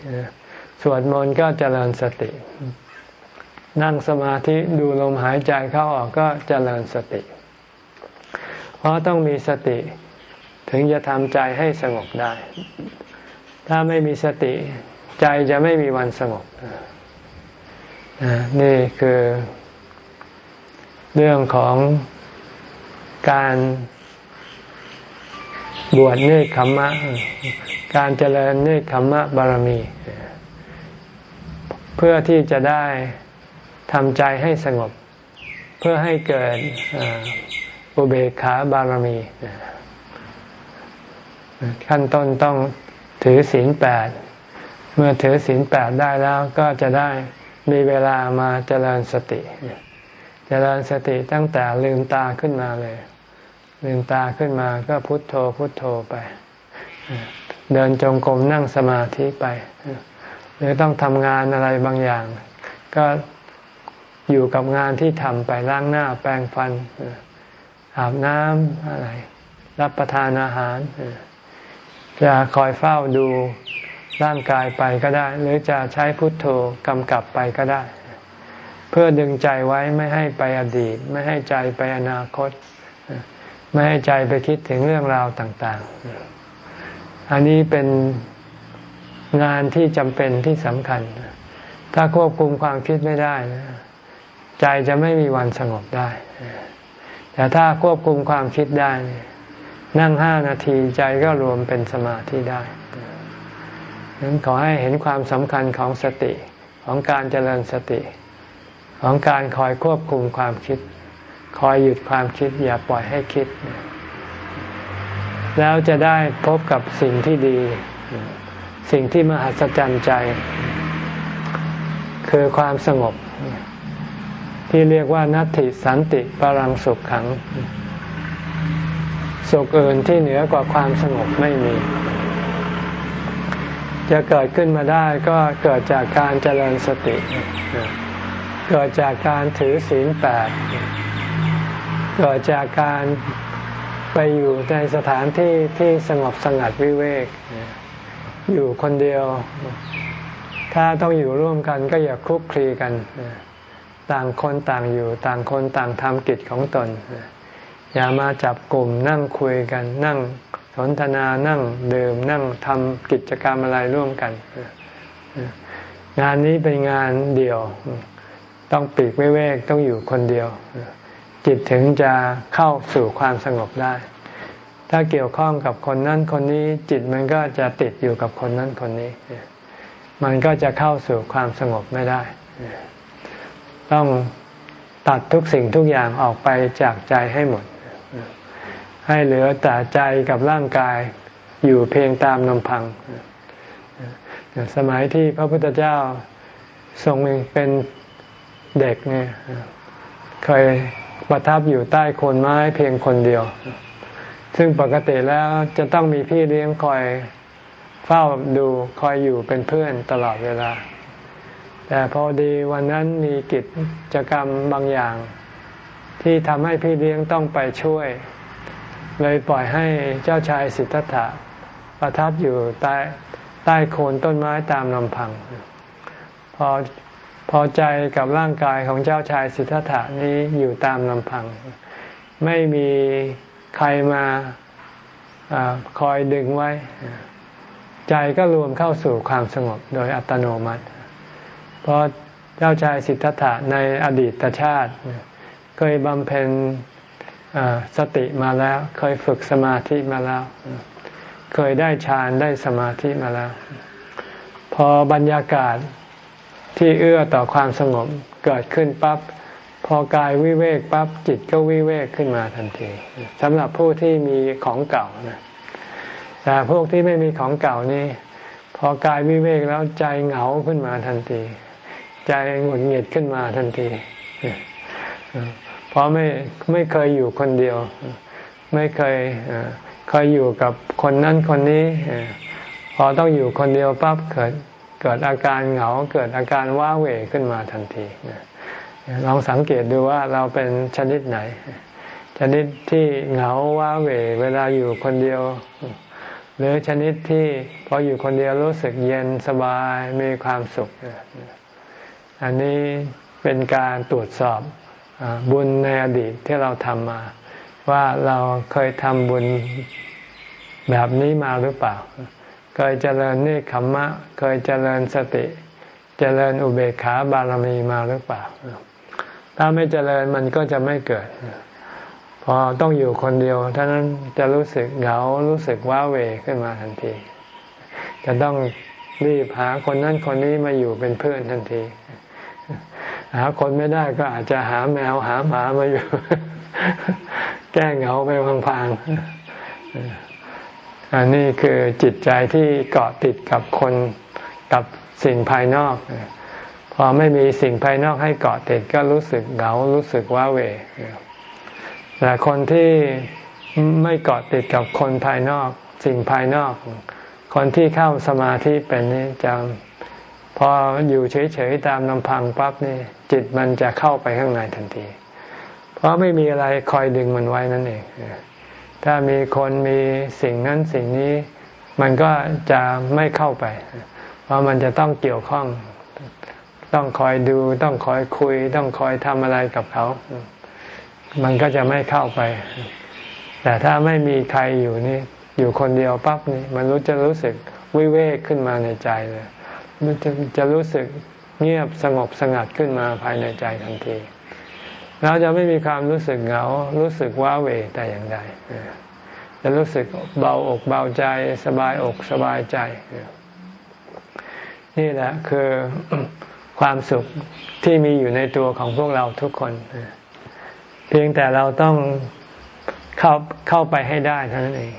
สวดมนต์ก็เจริญสติ นั่งสมาธิดูลมหายใจเข้าออกก็เจริญสติ เพราะต้องมีสติถึงจะทำใจให้สงบได้ ถ้าไม่มีสติ ใจจะไม่มีวันสงบนี่คือ เรื่องของการบวชเนคขมมะ การเจริญเนคขมมะบารมี เพื่อที่จะได้ทำใจให้สงบ เพื่อให้เกิดอุเบกขาบารมี ขั้นต้นต้องถือศีลแปด เมื่อถือศีลแปดได้แล้วก็จะได้มีเวลามาเจริญสติ เจริญสติตั้งแต่ลืมตาขึ้นมาเลย ลืมตาขึ้นมาก็พุทโธพุทโธไป เดินจงกรมนั่งสมาธิไป หรือต้องทำงานอะไรบางอย่าง ก็อยู่กับงานที่ทำไปล้างหน้าแปรงฟัน อาบน้ำอะไร รับประทานอาหารจะคอยเฝ้าดู ร่างกายไปก็ได้ หรือจะใช้พุทโธกำกับไปก็ได้ เพื่อดึงใจไว้ไม่ให้ไปอดีต ไม่ให้ใจไปอนาคต ไม่ให้ใจไปคิดถึงเรื่องราวต่าง ๆ อันนี้เป็นงานที่จำเป็นที่สำคัญ ถ้าควบคุมความคิดไม่ได้ใจจะไม่มีวันสงบได้ แต่ถ้าควบคุมความคิดได้ นั่งห้านาทีใจก็รวมเป็นสมาธิได้ นั้นขอให้เห็นความสำคัญของสติของการเจริญสติ ของการคอยควบคุมความคิด คอยหยุดความคิดอย่าปล่อยให้คิด แล้วจะได้พบกับสิ่งที่ดี สิ่งที่มหัศจรรย์ใจ คือความสงบ ที่เรียกว่านัตติสันติปรังสุขขังสุขอื่นที่เหนือกว่าความสงบไม่มี จะเกิดขึ้นมาได้ก็เกิดจากการเจริญสติ เกิดจากการถือศีลแปดเกิดจากการไปอยู่ในสถานที่ที่สงบสงัดวิเวก อยู่คนเดียว ถ้าต้องอยู่ร่วมกันก็อย่าคลุกคลีกัน ต่างคนต่างอยู่ต่างคนต่างทำกิจของตน อย่ามาจับกลุ่มนั่งคุยกันนั่ง สนทนานั่งดื่มนั่งทำกิจกรรมอะไรร่วมกัน งานนี้เป็นงานเดียว ต้องปีกเวกต้องอยู่คนเดียว จิตถึงจะเข้าสู่ความสงบได้ ถ้าเกี่ยวข้องกับคนนั้นคนนี้ จิตมันก็จะติดอยู่กับคนนั้นคนนี้ มันก็จะเข้าสู่ความสงบไม่ได้ ต้องตัดทุกสิ่งทุกอย่างออกไปจากใจให้หมด ให้เหลือแต่ใจกับร่างกายอยู่เพียงตามลำพัง สมัยที่พระพุทธเจ้าทรงเป็นเด็กเนี่ยเคยประทับอยู่ใต้โคนไม้เพียงคนเดียว ซึ่งปกติแล้วจะต้องมีพี่เลี้ยงคอยเฝ้าดูคอยอยู่เป็นเพื่อนตลอดเวลา แต่พอดีวันนั้นมีกิจกรรมบางอย่าง ที่ทำให้พี่เลี้ยงต้องไปช่วย เลยปล่อยให้เจ้าชายสิทธัตถะประทับอยู่ใต้ใต้โคนต้นไม้ตามลำพัง พอพอใจกับร่างกายของเจ้าชายสิทธัตถะนี้อยู่ตามลำพัง ไม่มีใครมาอคอยดึงไว้ ใจก็รวมเข้าสู่ความสงบโดยอัตโนมัติ เพราะเจ้าชายสิทธัตถะในอดีตชาติ เคยบำเพ็ญ สติมาแล้ว เคยฝึกสมาธิมาแล้ว เคยได้ฌานได้สมาธิมาแล้ว พอบรรยากาศที่เอื้อต่อความสงบเกิดขึ้นปั๊บพอกายวิเวกปั๊บจิตก็วิเวกขึ้นมาทันทีสำหรับผู้ที่มีของเก่านะแต่พวกที่ไม่มีของเก่านี่ พอกายวิเวกแล้วใจเหงาขึ้นมาทันที ใจหงุดหงิดขึ้นมาทันที เพราะไม่ไม่เคยอยู่คนเดียว ไม่เคยเคยอยู่กับคนนั้นคนนี้พอต้องอยู่คนเดียวปั๊บเกิดเกิดอาการเหงาเกิดอาการว้าเหวขึ้นมาทันทีลองสังเกตดูว่าเราเป็นชนิดไหน ชนิดที่เหงาว้าเหวเวลาอยู่คนเดียว หรือชนิดที่พออยู่คนเดียวรู้สึกเย็นสบายมีความสุข อันนี้เป็นการตรวจสอบ บุญในอดีตที่เราทำมา ว่าเราเคยทำบุญแบบนี้มาหรือเปล่า เคยเจริญเนคขมมะ เคยเจริญสติ เจริญอุเบกขาบารมีมาหรือเปล่า ถ้าไม่เจริญมันก็จะไม่เกิด พอต้องอยู่คนเดียวท่านั้นจะรู้สึกเหงารู้สึกว้าเวขึ้นมาทันที จะต้องรีบหาคนนั้นคนนี้มาอยู่เป็นเพื่อนทันที หาคนไม่ได้ก็อาจจะหาแมวหาหมามาอยู่ แก้เหงาไปพังๆอันนี้คือจิตใจที่เกาะติดกับคนกับสิ่งภายนอก พอไม่มีสิ่งภายนอกให้เกาะติดก็รู้สึกเหงารู้สึกว้าเวแต่คนที่ไม่เกาะติดกับคนภายนอก สิ่งภายนอก คนที่เข้าสมาธิเป็นนี่จะ พออยู่เฉยๆตามลำพังปั๊บนี่จิตมันจะเข้าไปข้างในทันที เพราะไม่มีอะไรคอยดึงมันไว้นั่นเองถ้ามีคนมีสิ่งนั้นสิ่งนี้มันก็จะไม่เข้าไป เพราะมันจะต้องเกี่ยวข้อง ต้องคอยดู ต้องคอยคุย ต้องคอยทำอะไรกับเขา มันก็จะไม่เข้าไป แต่ถ้าไม่มีใครอยู่นี่ อยู่คนเดียวปั๊บนี่ มันรู้จะรู้สึกวิเวกขึ้นมาในใจเลย มันจะจะรู้สึกเงียบสงบสงัดขึ้นมาภายในใจทันทีเราจะไม่มีความรู้สึกเหงา รู้สึกว้าเหวแต่อย่างใดจะรู้สึกเบาอกเบาใจ สบายอกสบายใจ นี่แหละคือความสุขที่มีอยู่ในตัวของพวกเราทุกคน เพียงแต่เราต้องเข้าเข้าไปให้ได้เท่านั้นเอง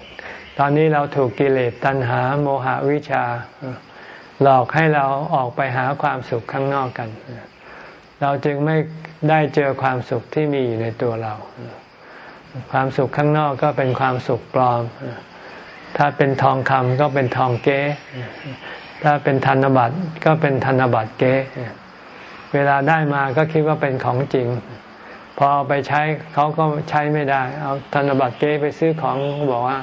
ตอนนี้เราถูกกิเลสตัณหา โมหะวิชา หลอกให้เราออกไปหาความสุขข้างนอกกัน เราจึงไม่ได้เจอความสุขที่มีอยู่ในตัวเรา ความสุขข้างนอกก็เป็นความสุขปลอม ถ้าเป็นทองคำก็เป็นทองเก๊ ถ้าเป็นธนบัตรก็เป็นธนบัตรเก๊ เวลาได้มาก็คิดว่าเป็นของจริง พอเอาไปใช้เขาก็ใช้ไม่ได้ เอาธนบัตรเก๊ไปซื้อของบอกว่า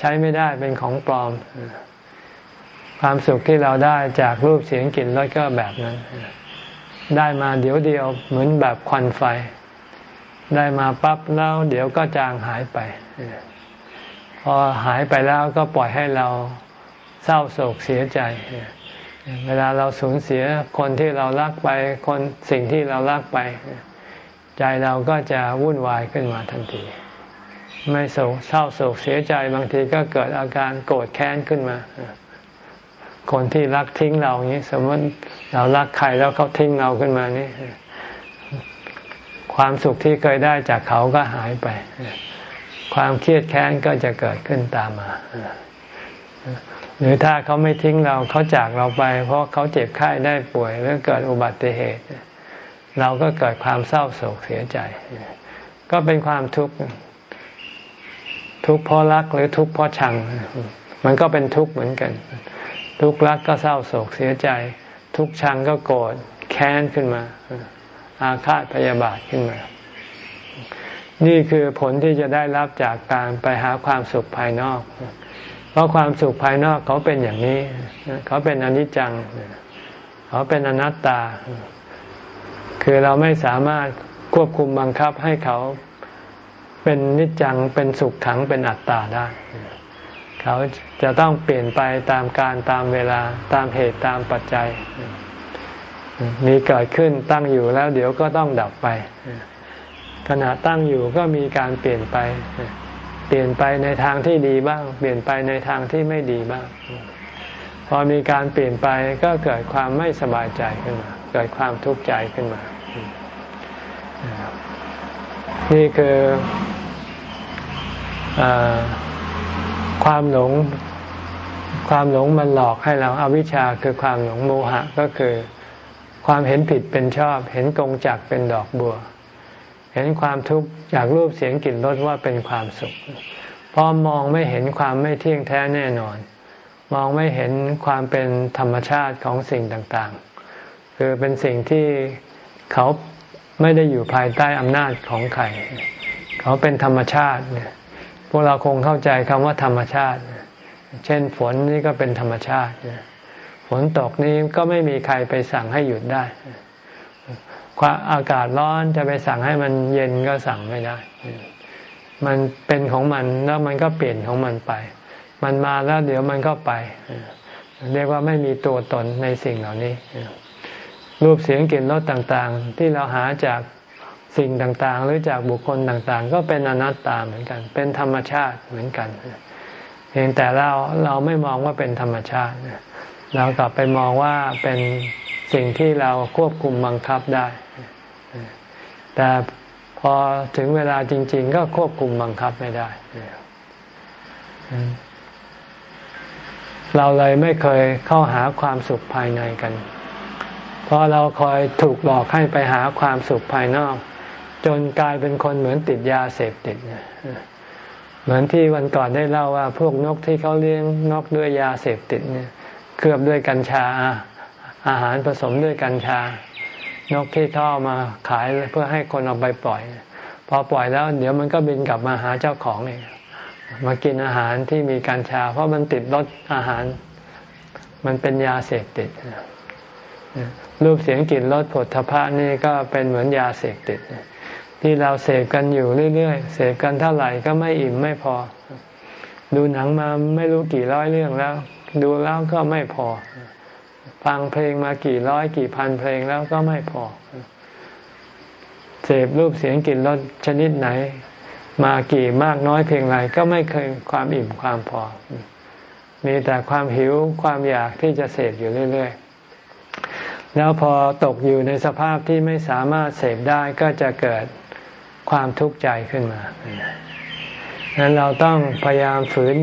ใช้ไม่ได้เป็นของปลอม ความสุขที่เราได้จากรูปเสียงกลิ่นรสก็แบบนั้น ได้มาเดี๋ยวเดียวเหมือนแบบควันไฟ ได้มาปั๊บแล้วเดี๋ยวก็จางหายไป พอหายไปแล้วก็ปล่อยให้เราเศร้าโศกเสียใจ เวลาเราสูญเสียคนที่เรารักไป คนสิ่งที่เรารักไป ใจเราก็จะวุ่นวายขึ้นมาทันที ไม่โศกเศร้าโศกเสียใจบางทีก็เกิดอาการโกรธแค้นขึ้นมา คนที่รักทิ้งเราอย่างนี้ สมมติเรารักใครแล้วเขาทิ้งเราขึ้นมานี่ ความสุขที่เคยได้จากเขาก็หายไป ความเครียดแค้นก็จะเกิดขึ้นตามมา หรือถ้าเขาไม่ทิ้งเราเขาจากเราไป เพราะเขาเจ็บไข้ได้ป่วยหรือเกิดอุบัติเหตุ เราก็เกิดความเศร้าโศกเสียใจ ก็เป็นความทุกข์ทุกข์เพราะรักหรือทุกข์เพราะชัง มันก็เป็นทุกข์เหมือนกัน ทุกข์รักก็เศร้าโศกเสียใจ ทุกข์ชังก็โกรธแค้นขึ้นมา อาฆาตพยาบาทขึ้นมา นี่คือผลที่จะได้รับจากการไปหาความสุขภายนอก เพราะความสุขภายนอกเขาเป็นอย่างนี้ เขาเป็นอนิจจัง เขาเป็นอนัตตา คือเราไม่สามารถควบคุมบังคับให้เขาเป็นนิจจังเป็นสุขขังเป็นอัตตาได้ เขาจะต้องเปลี่ยนไปตามการตามเวลาตามเหตุตามปัจจัย มีเกิดขึ้นตั้งอยู่แล้วเดี๋ยวก็ต้องดับไป ขณะตั้งอยู่ก็มีการเปลี่ยนไป เปลี่ยนไปในทางที่ดีบ้าง เปลี่ยนไปในทางที่ไม่ดีบ้าง พอมีการเปลี่ยนไปก็เกิดความไม่สบายใจขึ้นมา เกิดความทุกข์ใจขึ้นมา นี่คืออ ความหลง ความหลงมันหลอกให้เราอาวิชชาคือความหลงโมหะก็คือ ความเห็นผิดเป็นชอบ เห็นกงจักเป็นดอกบัว เห็นความทุกข์จากรูปเสียงกลิ่นรสว่าเป็นความสุขเพราะมองไม่เห็นความไม่เที่ยงแท้แน่นอน มองไม่เห็นความเป็นธรรมชาติของสิ่งต่างๆ คือเป็นสิ่งที่เขาไม่ได้อยู่ภายใต้อำนาจของใคร เขาเป็นธรรมชาติเนี่ย วกเราคงเข้าใจคำว่าธรรมชาติ เช่นฝนนี่ก็เป็นธรรมชาติ ฝนตกนี้ก็ไม่มีใครไปสั่งให้หยุดได้ความอากาศร้อนจะไปสั่งให้มันเย็นก็สั่งไม่ได้ มันเป็นของมันแล้วมันก็เปลี่ยนของมันไป มันมาแล้วเดี๋ยวมันก็ไป เรียกว่าไม่มีตัวตนในสิ่งเหล่านี้ รูปเสียงกลิ่นรสต่างๆ ที่เราหาจาก สิ่งต่างๆ หรือจากบุคคลต่างๆ ก็เป็นอนัตตาเหมือนกัน เป็นธรรมชาติเหมือนกันเพียงแต่เราเราไม่มองว่าเป็นธรรมชาติเรากลับไปมองว่าเป็นสิ่งที่เราควบคุมบังคับได้ แต่พอถึงเวลาจริง ๆ ก็ควบคุมบังคับไม่ได้ เราเลยไม่เคยเข้าหาความสุขภายในกัน เพราะเราคอยถูกหลอกให้ไปหาความสุขภายนอก จนกลายเป็นคนเหมือนติดยาเสพติดเหมือนที่วันก่อนได้เล่าว่า พวกนกที่เขาเลี้ยงนกด้วยยาเสพติดเนี่ยเคลือบด้วยกัญชาอาหารผสมด้วยกัญชานกที่ท่อมาขายเพื่อให้คนเอาไปปล่อย พอปล่อยแล้ว เดี๋ยวมันก็บินกลับมาหาเจ้าของเองมากินอาหารที่มีกัญชา เพราะมันติดรสอาหาร มันเป็นยาเสพติดรูปเสียงกลิ่นรสผลทพะนี่ก็เป็นเหมือนยาเสพติด ที่เราเสพกันอยู่เรื่อยๆ เสพกันเท่าไหร่ก็ไม่อิ่มไม่พอ ดูหนังมาไม่รู้กี่ร้อยเรื่องแล้ว ดูแล้วก็ไม่พอ ฟังเพลงมากี่ร้อยกี่พันเพลงแล้วก็ไม่พอ เสพรูปเสียงกลิ่นรสชนิดไหน มากี่มากน้อยเพียงไรก็ไม่เคยความอิ่มความพอ มีแต่ความหิวความอยากที่จะเสพอยู่เรื่อย ๆแล้วพอตกอยู่ในสภาพที่ไม่สามารถเสพได้ก็จะเกิด ความทุกข์ใจขึ้นมาดังนั้นเราต้องพยายามฝืน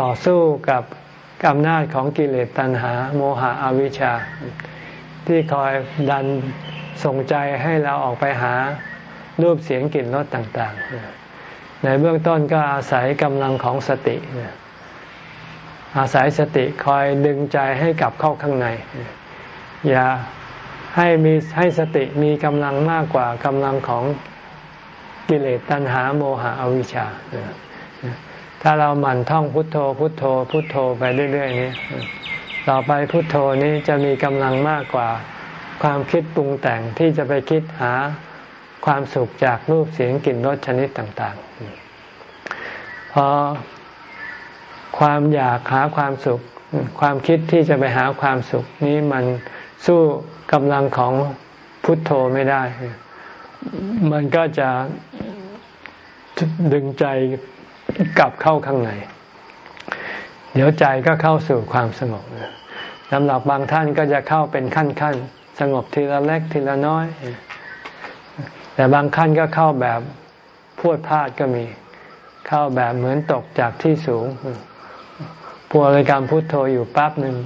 ต่อสู้กับอำนาจของกิเลสตัณหา โมหะอวิชชา ที่คอยดันส่งใจให้เราออกไปหารูปเสียงกลิ่นรสต่าง ๆ ในเบื้องต้นก็อาศัยกำลังของสติ อาศัยสติคอยดึงใจให้กลับเข้าข้างใน อย่าให้มีให้สติมีกำลังมากกว่ากำลังของ กิเลสตัณหาโมหะอวิชชาถ้าเราหมั่นท่องพุทโธ พุทโธ พุทโธไปเรื่อยๆนี้ ต่อไปพุทโธนี้จะมีกำลังมากกว่า ความคิดปรุงแต่งที่จะไปคิดหาความสุขจากรูปเสียงกลิ่นรสชนิดต่างๆพราะความอยากหาความสุข ความคิดที่จะไปหาความสุขนี้มันสู้กำลังของพุทโธไม่ได้ มันก็จะดึงใจกลับเข้าข้างใน เดี๋ยวใจก็เข้าสู่ความสงบสำหรับบางท่านก็จะเข้าเป็นขั้นขั้นสงบทีละเล็กทีละน้อย แต่บางขั้นก็เข้าแบบพูดพลาดก็มี เข้าแบบเหมือนตกจากที่สูงพวริกรรมพุทโธอยู่ปั๊บหนึ่ง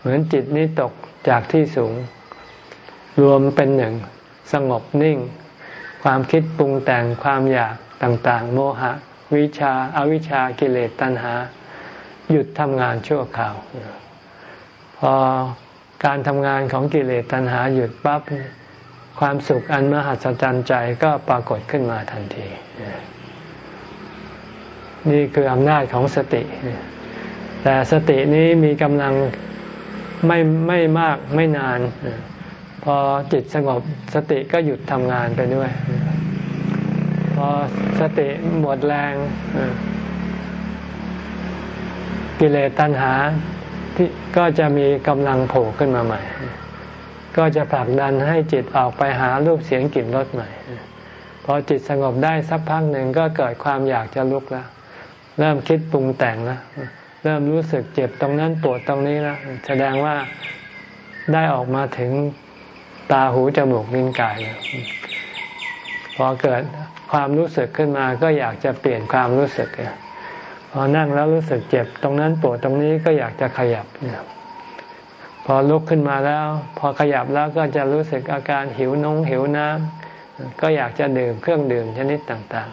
เหมือนจิตนี้ตกจากที่สูง รวมเป็นหนึ่ง สงบนิ่ง ความคิดปรุงแต่งความอยากต่างๆ โมหะ วิชาอาวิชากิเลสตัณหา หยุดทำงานชั่วคราว พอการทำงานของกิเลสตัณหาหยุดปั๊บความสุขอันมหัศจรรย์ใจก็ปรากฏขึ้นมาทันที นี่คืออำนาจของสติ แต่สตินี้มีกำลังไม่ไม่มากไม่นาน พอจิตสงบสติก็หยุดทำงานไปด้วย พอสติหมดแรงกิเลสตัณหาที่ก็จะมีกำลังโผล่ขึ้นมาใหม่ ก็จะผลักดันให้จิตออกไปหารูปเสียงกลิ่นรสใหม่ พอจิตสงบได้สักพักหนึ่งก็เกิดความอยากจะลุกแล้วเริ่มคิดปรุงแต่งแล้วเริ่มรู้สึกเจ็บตรงนั้นปวดตรงนี้แล้วแสดงว่าได้ออกมาถึง ตาหูจมูกลิ้นกายพอเกิดความรู้สึกขึ้นมาก็อยากจะเปลี่ยนความรู้สึกพอนั่งแล้วรู้สึกเจ็บ ตรงนั้นปวดตรงนี้ก็อยากจะขยับเนี่ยพอลุกขึ้นมาแล้ว พอขยับแล้วก็จะรู้สึกอาการหิวนงหิวน้ำก็อยากจะดื่มเครื่องดื่มชนิดต่าง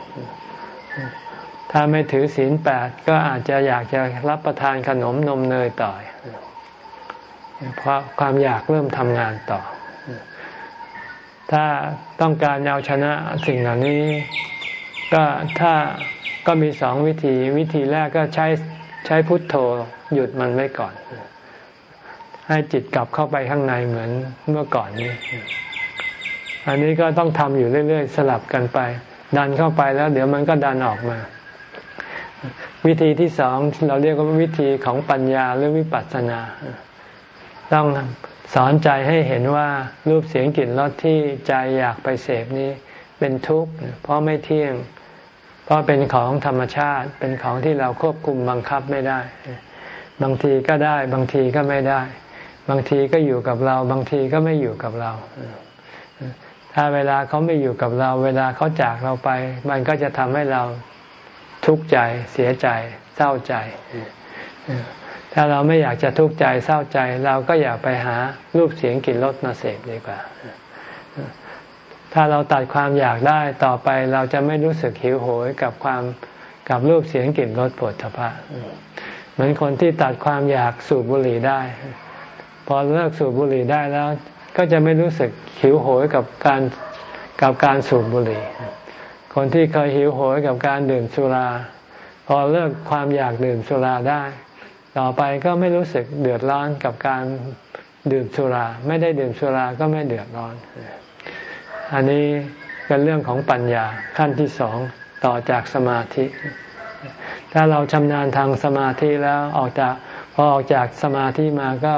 ๆ ถ้าไม่ถือศีลแปดก็อาจจะอยากจะรับประทานขนมนมเนยต่อเพราะความอยากเริ่มทำงานต่อ ถ้าต้องการเอาชนะสิ่งเหล่านี้ ก็ถ้าก็มีสองวิธีวิธีแรกก็ใช้ใช้พุทโธหยุดมันไว้ก่อน ให้จิตกลับเข้าไปข้างในเหมือนเมื่อก่อนนี้ อันนี้ก็ต้องทำอยู่เรื่อย ๆ สลับกันไป ดันเข้าไปแล้ว เดี๋ยวมันก็ดันออกมา วิธีที่สองเราเรียกว่าวิธีของปัญญาหรือวิปัสสนา ต้อง สอนใจให้เห็นว่ารูปเสียงกลิ่นรสที่ใจอยากไปเสพนี้ เป็นทุกข์เพราะไม่เที่ยง เพราะเป็นของธรรมชาติ เป็นของที่เราควบคุมบังคับไม่ได้ บางทีก็ได้บางทีก็ไม่ได้ บางทีก็อยู่กับเรา บางทีก็ไม่อยู่กับเรา ถ้าเวลาเขาไม่อยู่กับเรา เวลาเขาจากเราไป มันก็จะทำให้เราทุกข์ใจเสียใจ เศร้าใจ ถ้าเราไม่อยากจะทุกข์ใจเศร้าใจ เราก็อย่าไปหารูปเสียงกลิ่นรสมาเสพดีกว่า ถ้าเราตัดความอยากได้ต่อไปเราจะไม่รู้สึกหิวโหยกับความกับรูปเสียงกลิ่นรสปวดทพะเหมือนคนที่ตัดความอยากสูบบุหรี่ได้ พอเลิกสูบบุหรี่ได้แล้ว ก็จะไม่รู้สึกหิวโหยกับการกับการสูบบุหรี่ คนที่เคยหิวโหยกับการดื่มสุรา พอเลิกความอยากดื่มสุราได้ ต่อไปก็ไม่รู้สึกเดือดร้อนกับการดื่มสุรา ไม่ได้ดื่มสุราก็ไม่เดือดร้อน อันนี้เป็นเรื่องของปัญญาขั้นที่สองต่อจากสมาธิ ถ้าเราชำนาญทางสมาธิแล้วออกจากพอออกจากสมาธิมาก็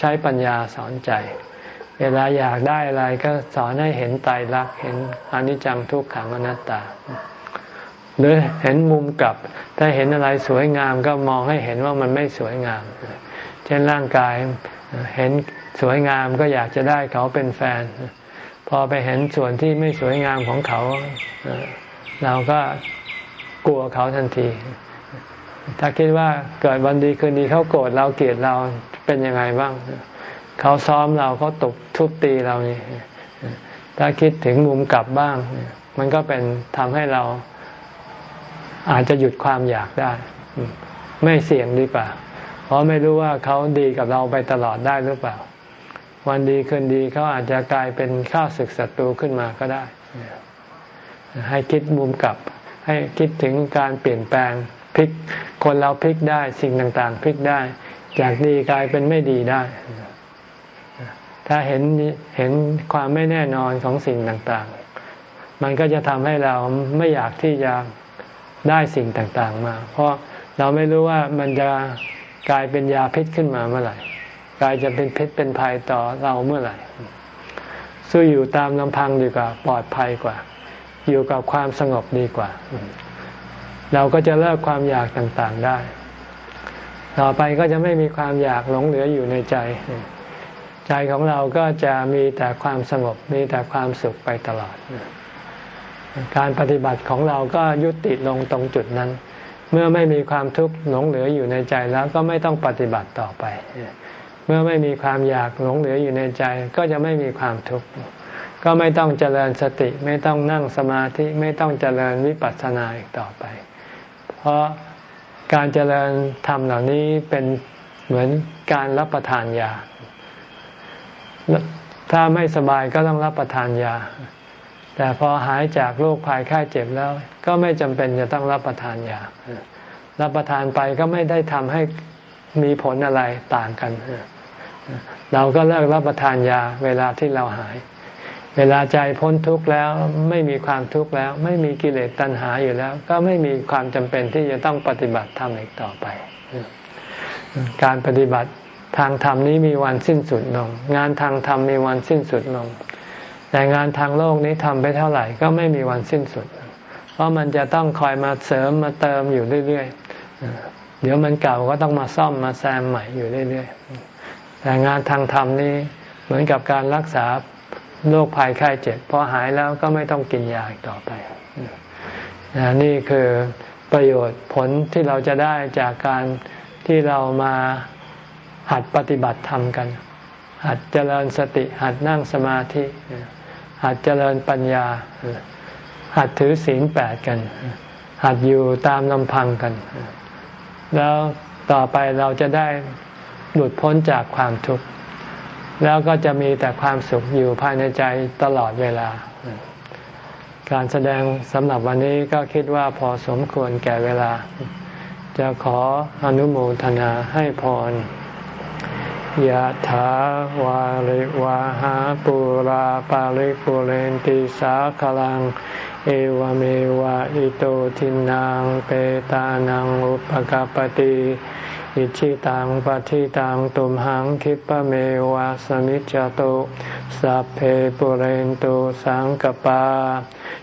ใช้ปัญญาสอนใจ เวลาอยากได้อะไรก็สอนให้เห็นไตรลักษณ์เห็นอนิจจังทุกขังอนัตตา หรือเห็นมุมกลับ ถ้าเห็นอะไรสวยงามก็มองให้เห็นว่ามันไม่สวยงาม เช่นร่างกายเห็นสวยงามก็อยากจะได้เขาเป็นแฟน พอไปเห็นส่วนที่ไม่สวยงามของเขา เราก็กลัวเขาทันที ถ้าคิดว่าเกิดวันดีคืนดีเขาโกรธเราเกลียดเราเป็นยังไงบ้าง เขาซ้อมเราเขาตกทุบตีเรานี่ถ้าคิดถึงมุมกลับบ้าง มันก็เป็นทำให้เรา อาจจะหยุดความอยากได้ ไม่เสี่ยงดีกว่า เพราะไม่รู้ว่าเขาดีกับเราไปตลอดได้หรือเปล่า วันดีคืนดีเขาอาจจะกลายเป็นข้าศึกศัตรูขึ้นมาก็ได้ ให้คิดมุมกลับ ให้คิดถึงการเปลี่ยนแปลงพลิก คนเราพลิกได้สิ่งต่างๆพลิกได้ จากดีกลายเป็นไม่ดีได้ ถ้าเห็นเห็นความไม่แน่นอนของสิ่งต่างๆ มันก็จะทำให้เราไม่อยากที่จะ ได้สิ่งต่างๆมา เพราะเราไม่รู้ว่ามันจะกลายเป็นยาพิษขึ้นมาเมื่อไหร่กลายจะเป็นพชรเป็นภัยต่อเราเมื่อไหร่สู้อยู่ตามลำพังดีกว่า ปลอดภัยกว่า อยู่กับความสงบดีกว่า เราก็จะเลิกความอยากต่างๆได้ ต่อไปก็จะไม่มีความอยากหลงเหลืออยู่ในใจ ใจของเราก็จะมีแต่ความสงบมีแต่ความสุขไปตลอด การปฏิบัติของเราก็ยุติลงตรงจุดนั้น เมื่อไม่มีความทุกข์หลงเหลืออยู่ในใจแล้วก็ไม่ต้องปฏิบัติต่อไป เมื่อไม่มีความอยากหลงเหลืออยู่ในใจ ก็จะไม่มีความทุกข์ก็ไม่ต้องเจริญสติไม่ต้องนั่งสมาธิไม่ต้องเจริญวิปัสสนาอีกต่อไป เพราะการเจริญธรรมเหล่านี้เป็นเหมือนการรับประทานยา ถ้าไม่สบายก็ต้องรับประทานยา แต่พอหายจากโรคภัยไข้เจ็บแล้ว ก็ไม่จำเป็นจะต้องรับประทานยา รับประทานไปก็ไม่ได้ทำให้มีผลอะไรต่างกัน เราก็เลิกรับประทานยาเวลาที่เราหาย เวลาใจพ้นทุกข์แล้วไม่มีความทุกข์แล้ว ไม่มีกิเลสตัณหาอยู่แล้ว ก็ไม่มีความจำเป็นที่จะต้องปฏิบัติธรรมอีกต่อไป การปฏิบัติทางธรรมนี้มีวันสิ้นสุดลง งานทางธรรมมีวันสิ้นสุดลง แต่งานทางโลกนี้ทำไปเท่าไหร่ก็ไม่มีวันสิ้นสุด เพราะมันจะต้องคอยมาเสริมมาเติมอยู่เรื่อยๆ เดี๋ยวมันเก่าก็ต้องมาซ่อมมาแซมใหม่อยู่เรื่อยๆ แต่งานทางธรรมนี้เหมือนกับการรักษาโรคภัยไข้เจ็บพอหายแล้วก็ไม่ต้องกินยาอีกต่อไป นี่คือประโยชน์ผลที่เราจะได้จากการที่เรามาหัดปฏิบัติธรรมกัน หัดเจริญสติหัดนั่งสมาธิ หัดเจริญปัญญา หัดถือศีลแปดกัน หัดอยู่ตามลำพังกัน แล้วต่อไปเราจะได้หลุดพ้นจากความทุกข์ แล้วก็จะมีแต่ความสุขอยู่ภายในใจตลอดเวลา การแสดงสำหรับวันนี้ก็คิดว่าพอสมควรแก่เวลา จะขออนุโมทนาให้พร ยะถาวาริวาหาปุราปาริปุเรนติสาคลัง เอวเมวะอิโตทินังเปตานังอุปกปติอิชิตังปฏิตังตุมหังคิปะเมวะสมิจจตุสัพเพปุเรนตุสังกปา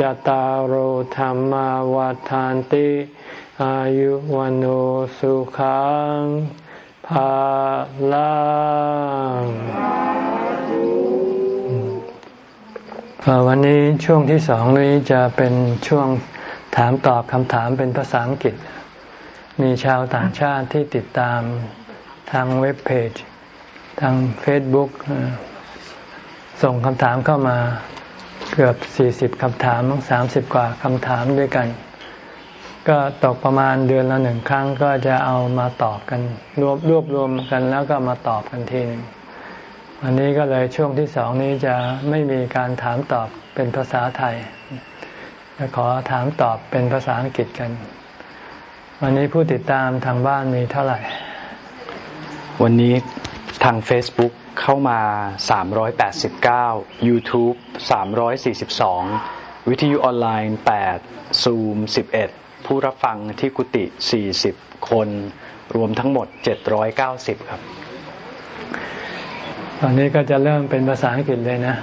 จตารโหธรรมวาทานติ อายุวันโอสุขังภาลังวันนี้ช่วงที่สองนี้จะเป็นช่วงถามตอบคำถามเป็นภาษาอังกฤษ มีชาวต่างชาติที่ติดตามทางเว็บเพจ ทางเฟซบุ๊กส่งคำถามเข้ามา เกือบสี่สิบคำถามสามสิบกว่าคำถามด้วยกัน ก็ตกประมาณเดือนละหนึ่งครั้งก็จะเอามาตอบกัน รวบรวบรวมกันแล้วก็มาตอบกันทีนึงวันนี้ก็เลยช่วงที่สองนี้จะไม่มีการถามตอบเป็นภาษาไทยจะขอถามตอบเป็นภาษาอังกฤษกัน วันนี้ผู้ติดตามทางบ้านมีเท่าไหร่ วันนี้ทาง Facebook เข้ามา 389 YouTube 342 วิทยุออนไลน์ 8 Zoom 11 ผู้รับฟังที่กุฏิ40 คน รวมทั้งหมด 790 ครับ ตอนนี้ก็จะเริ่มเป็นภาษาอังกฤษเลยนะ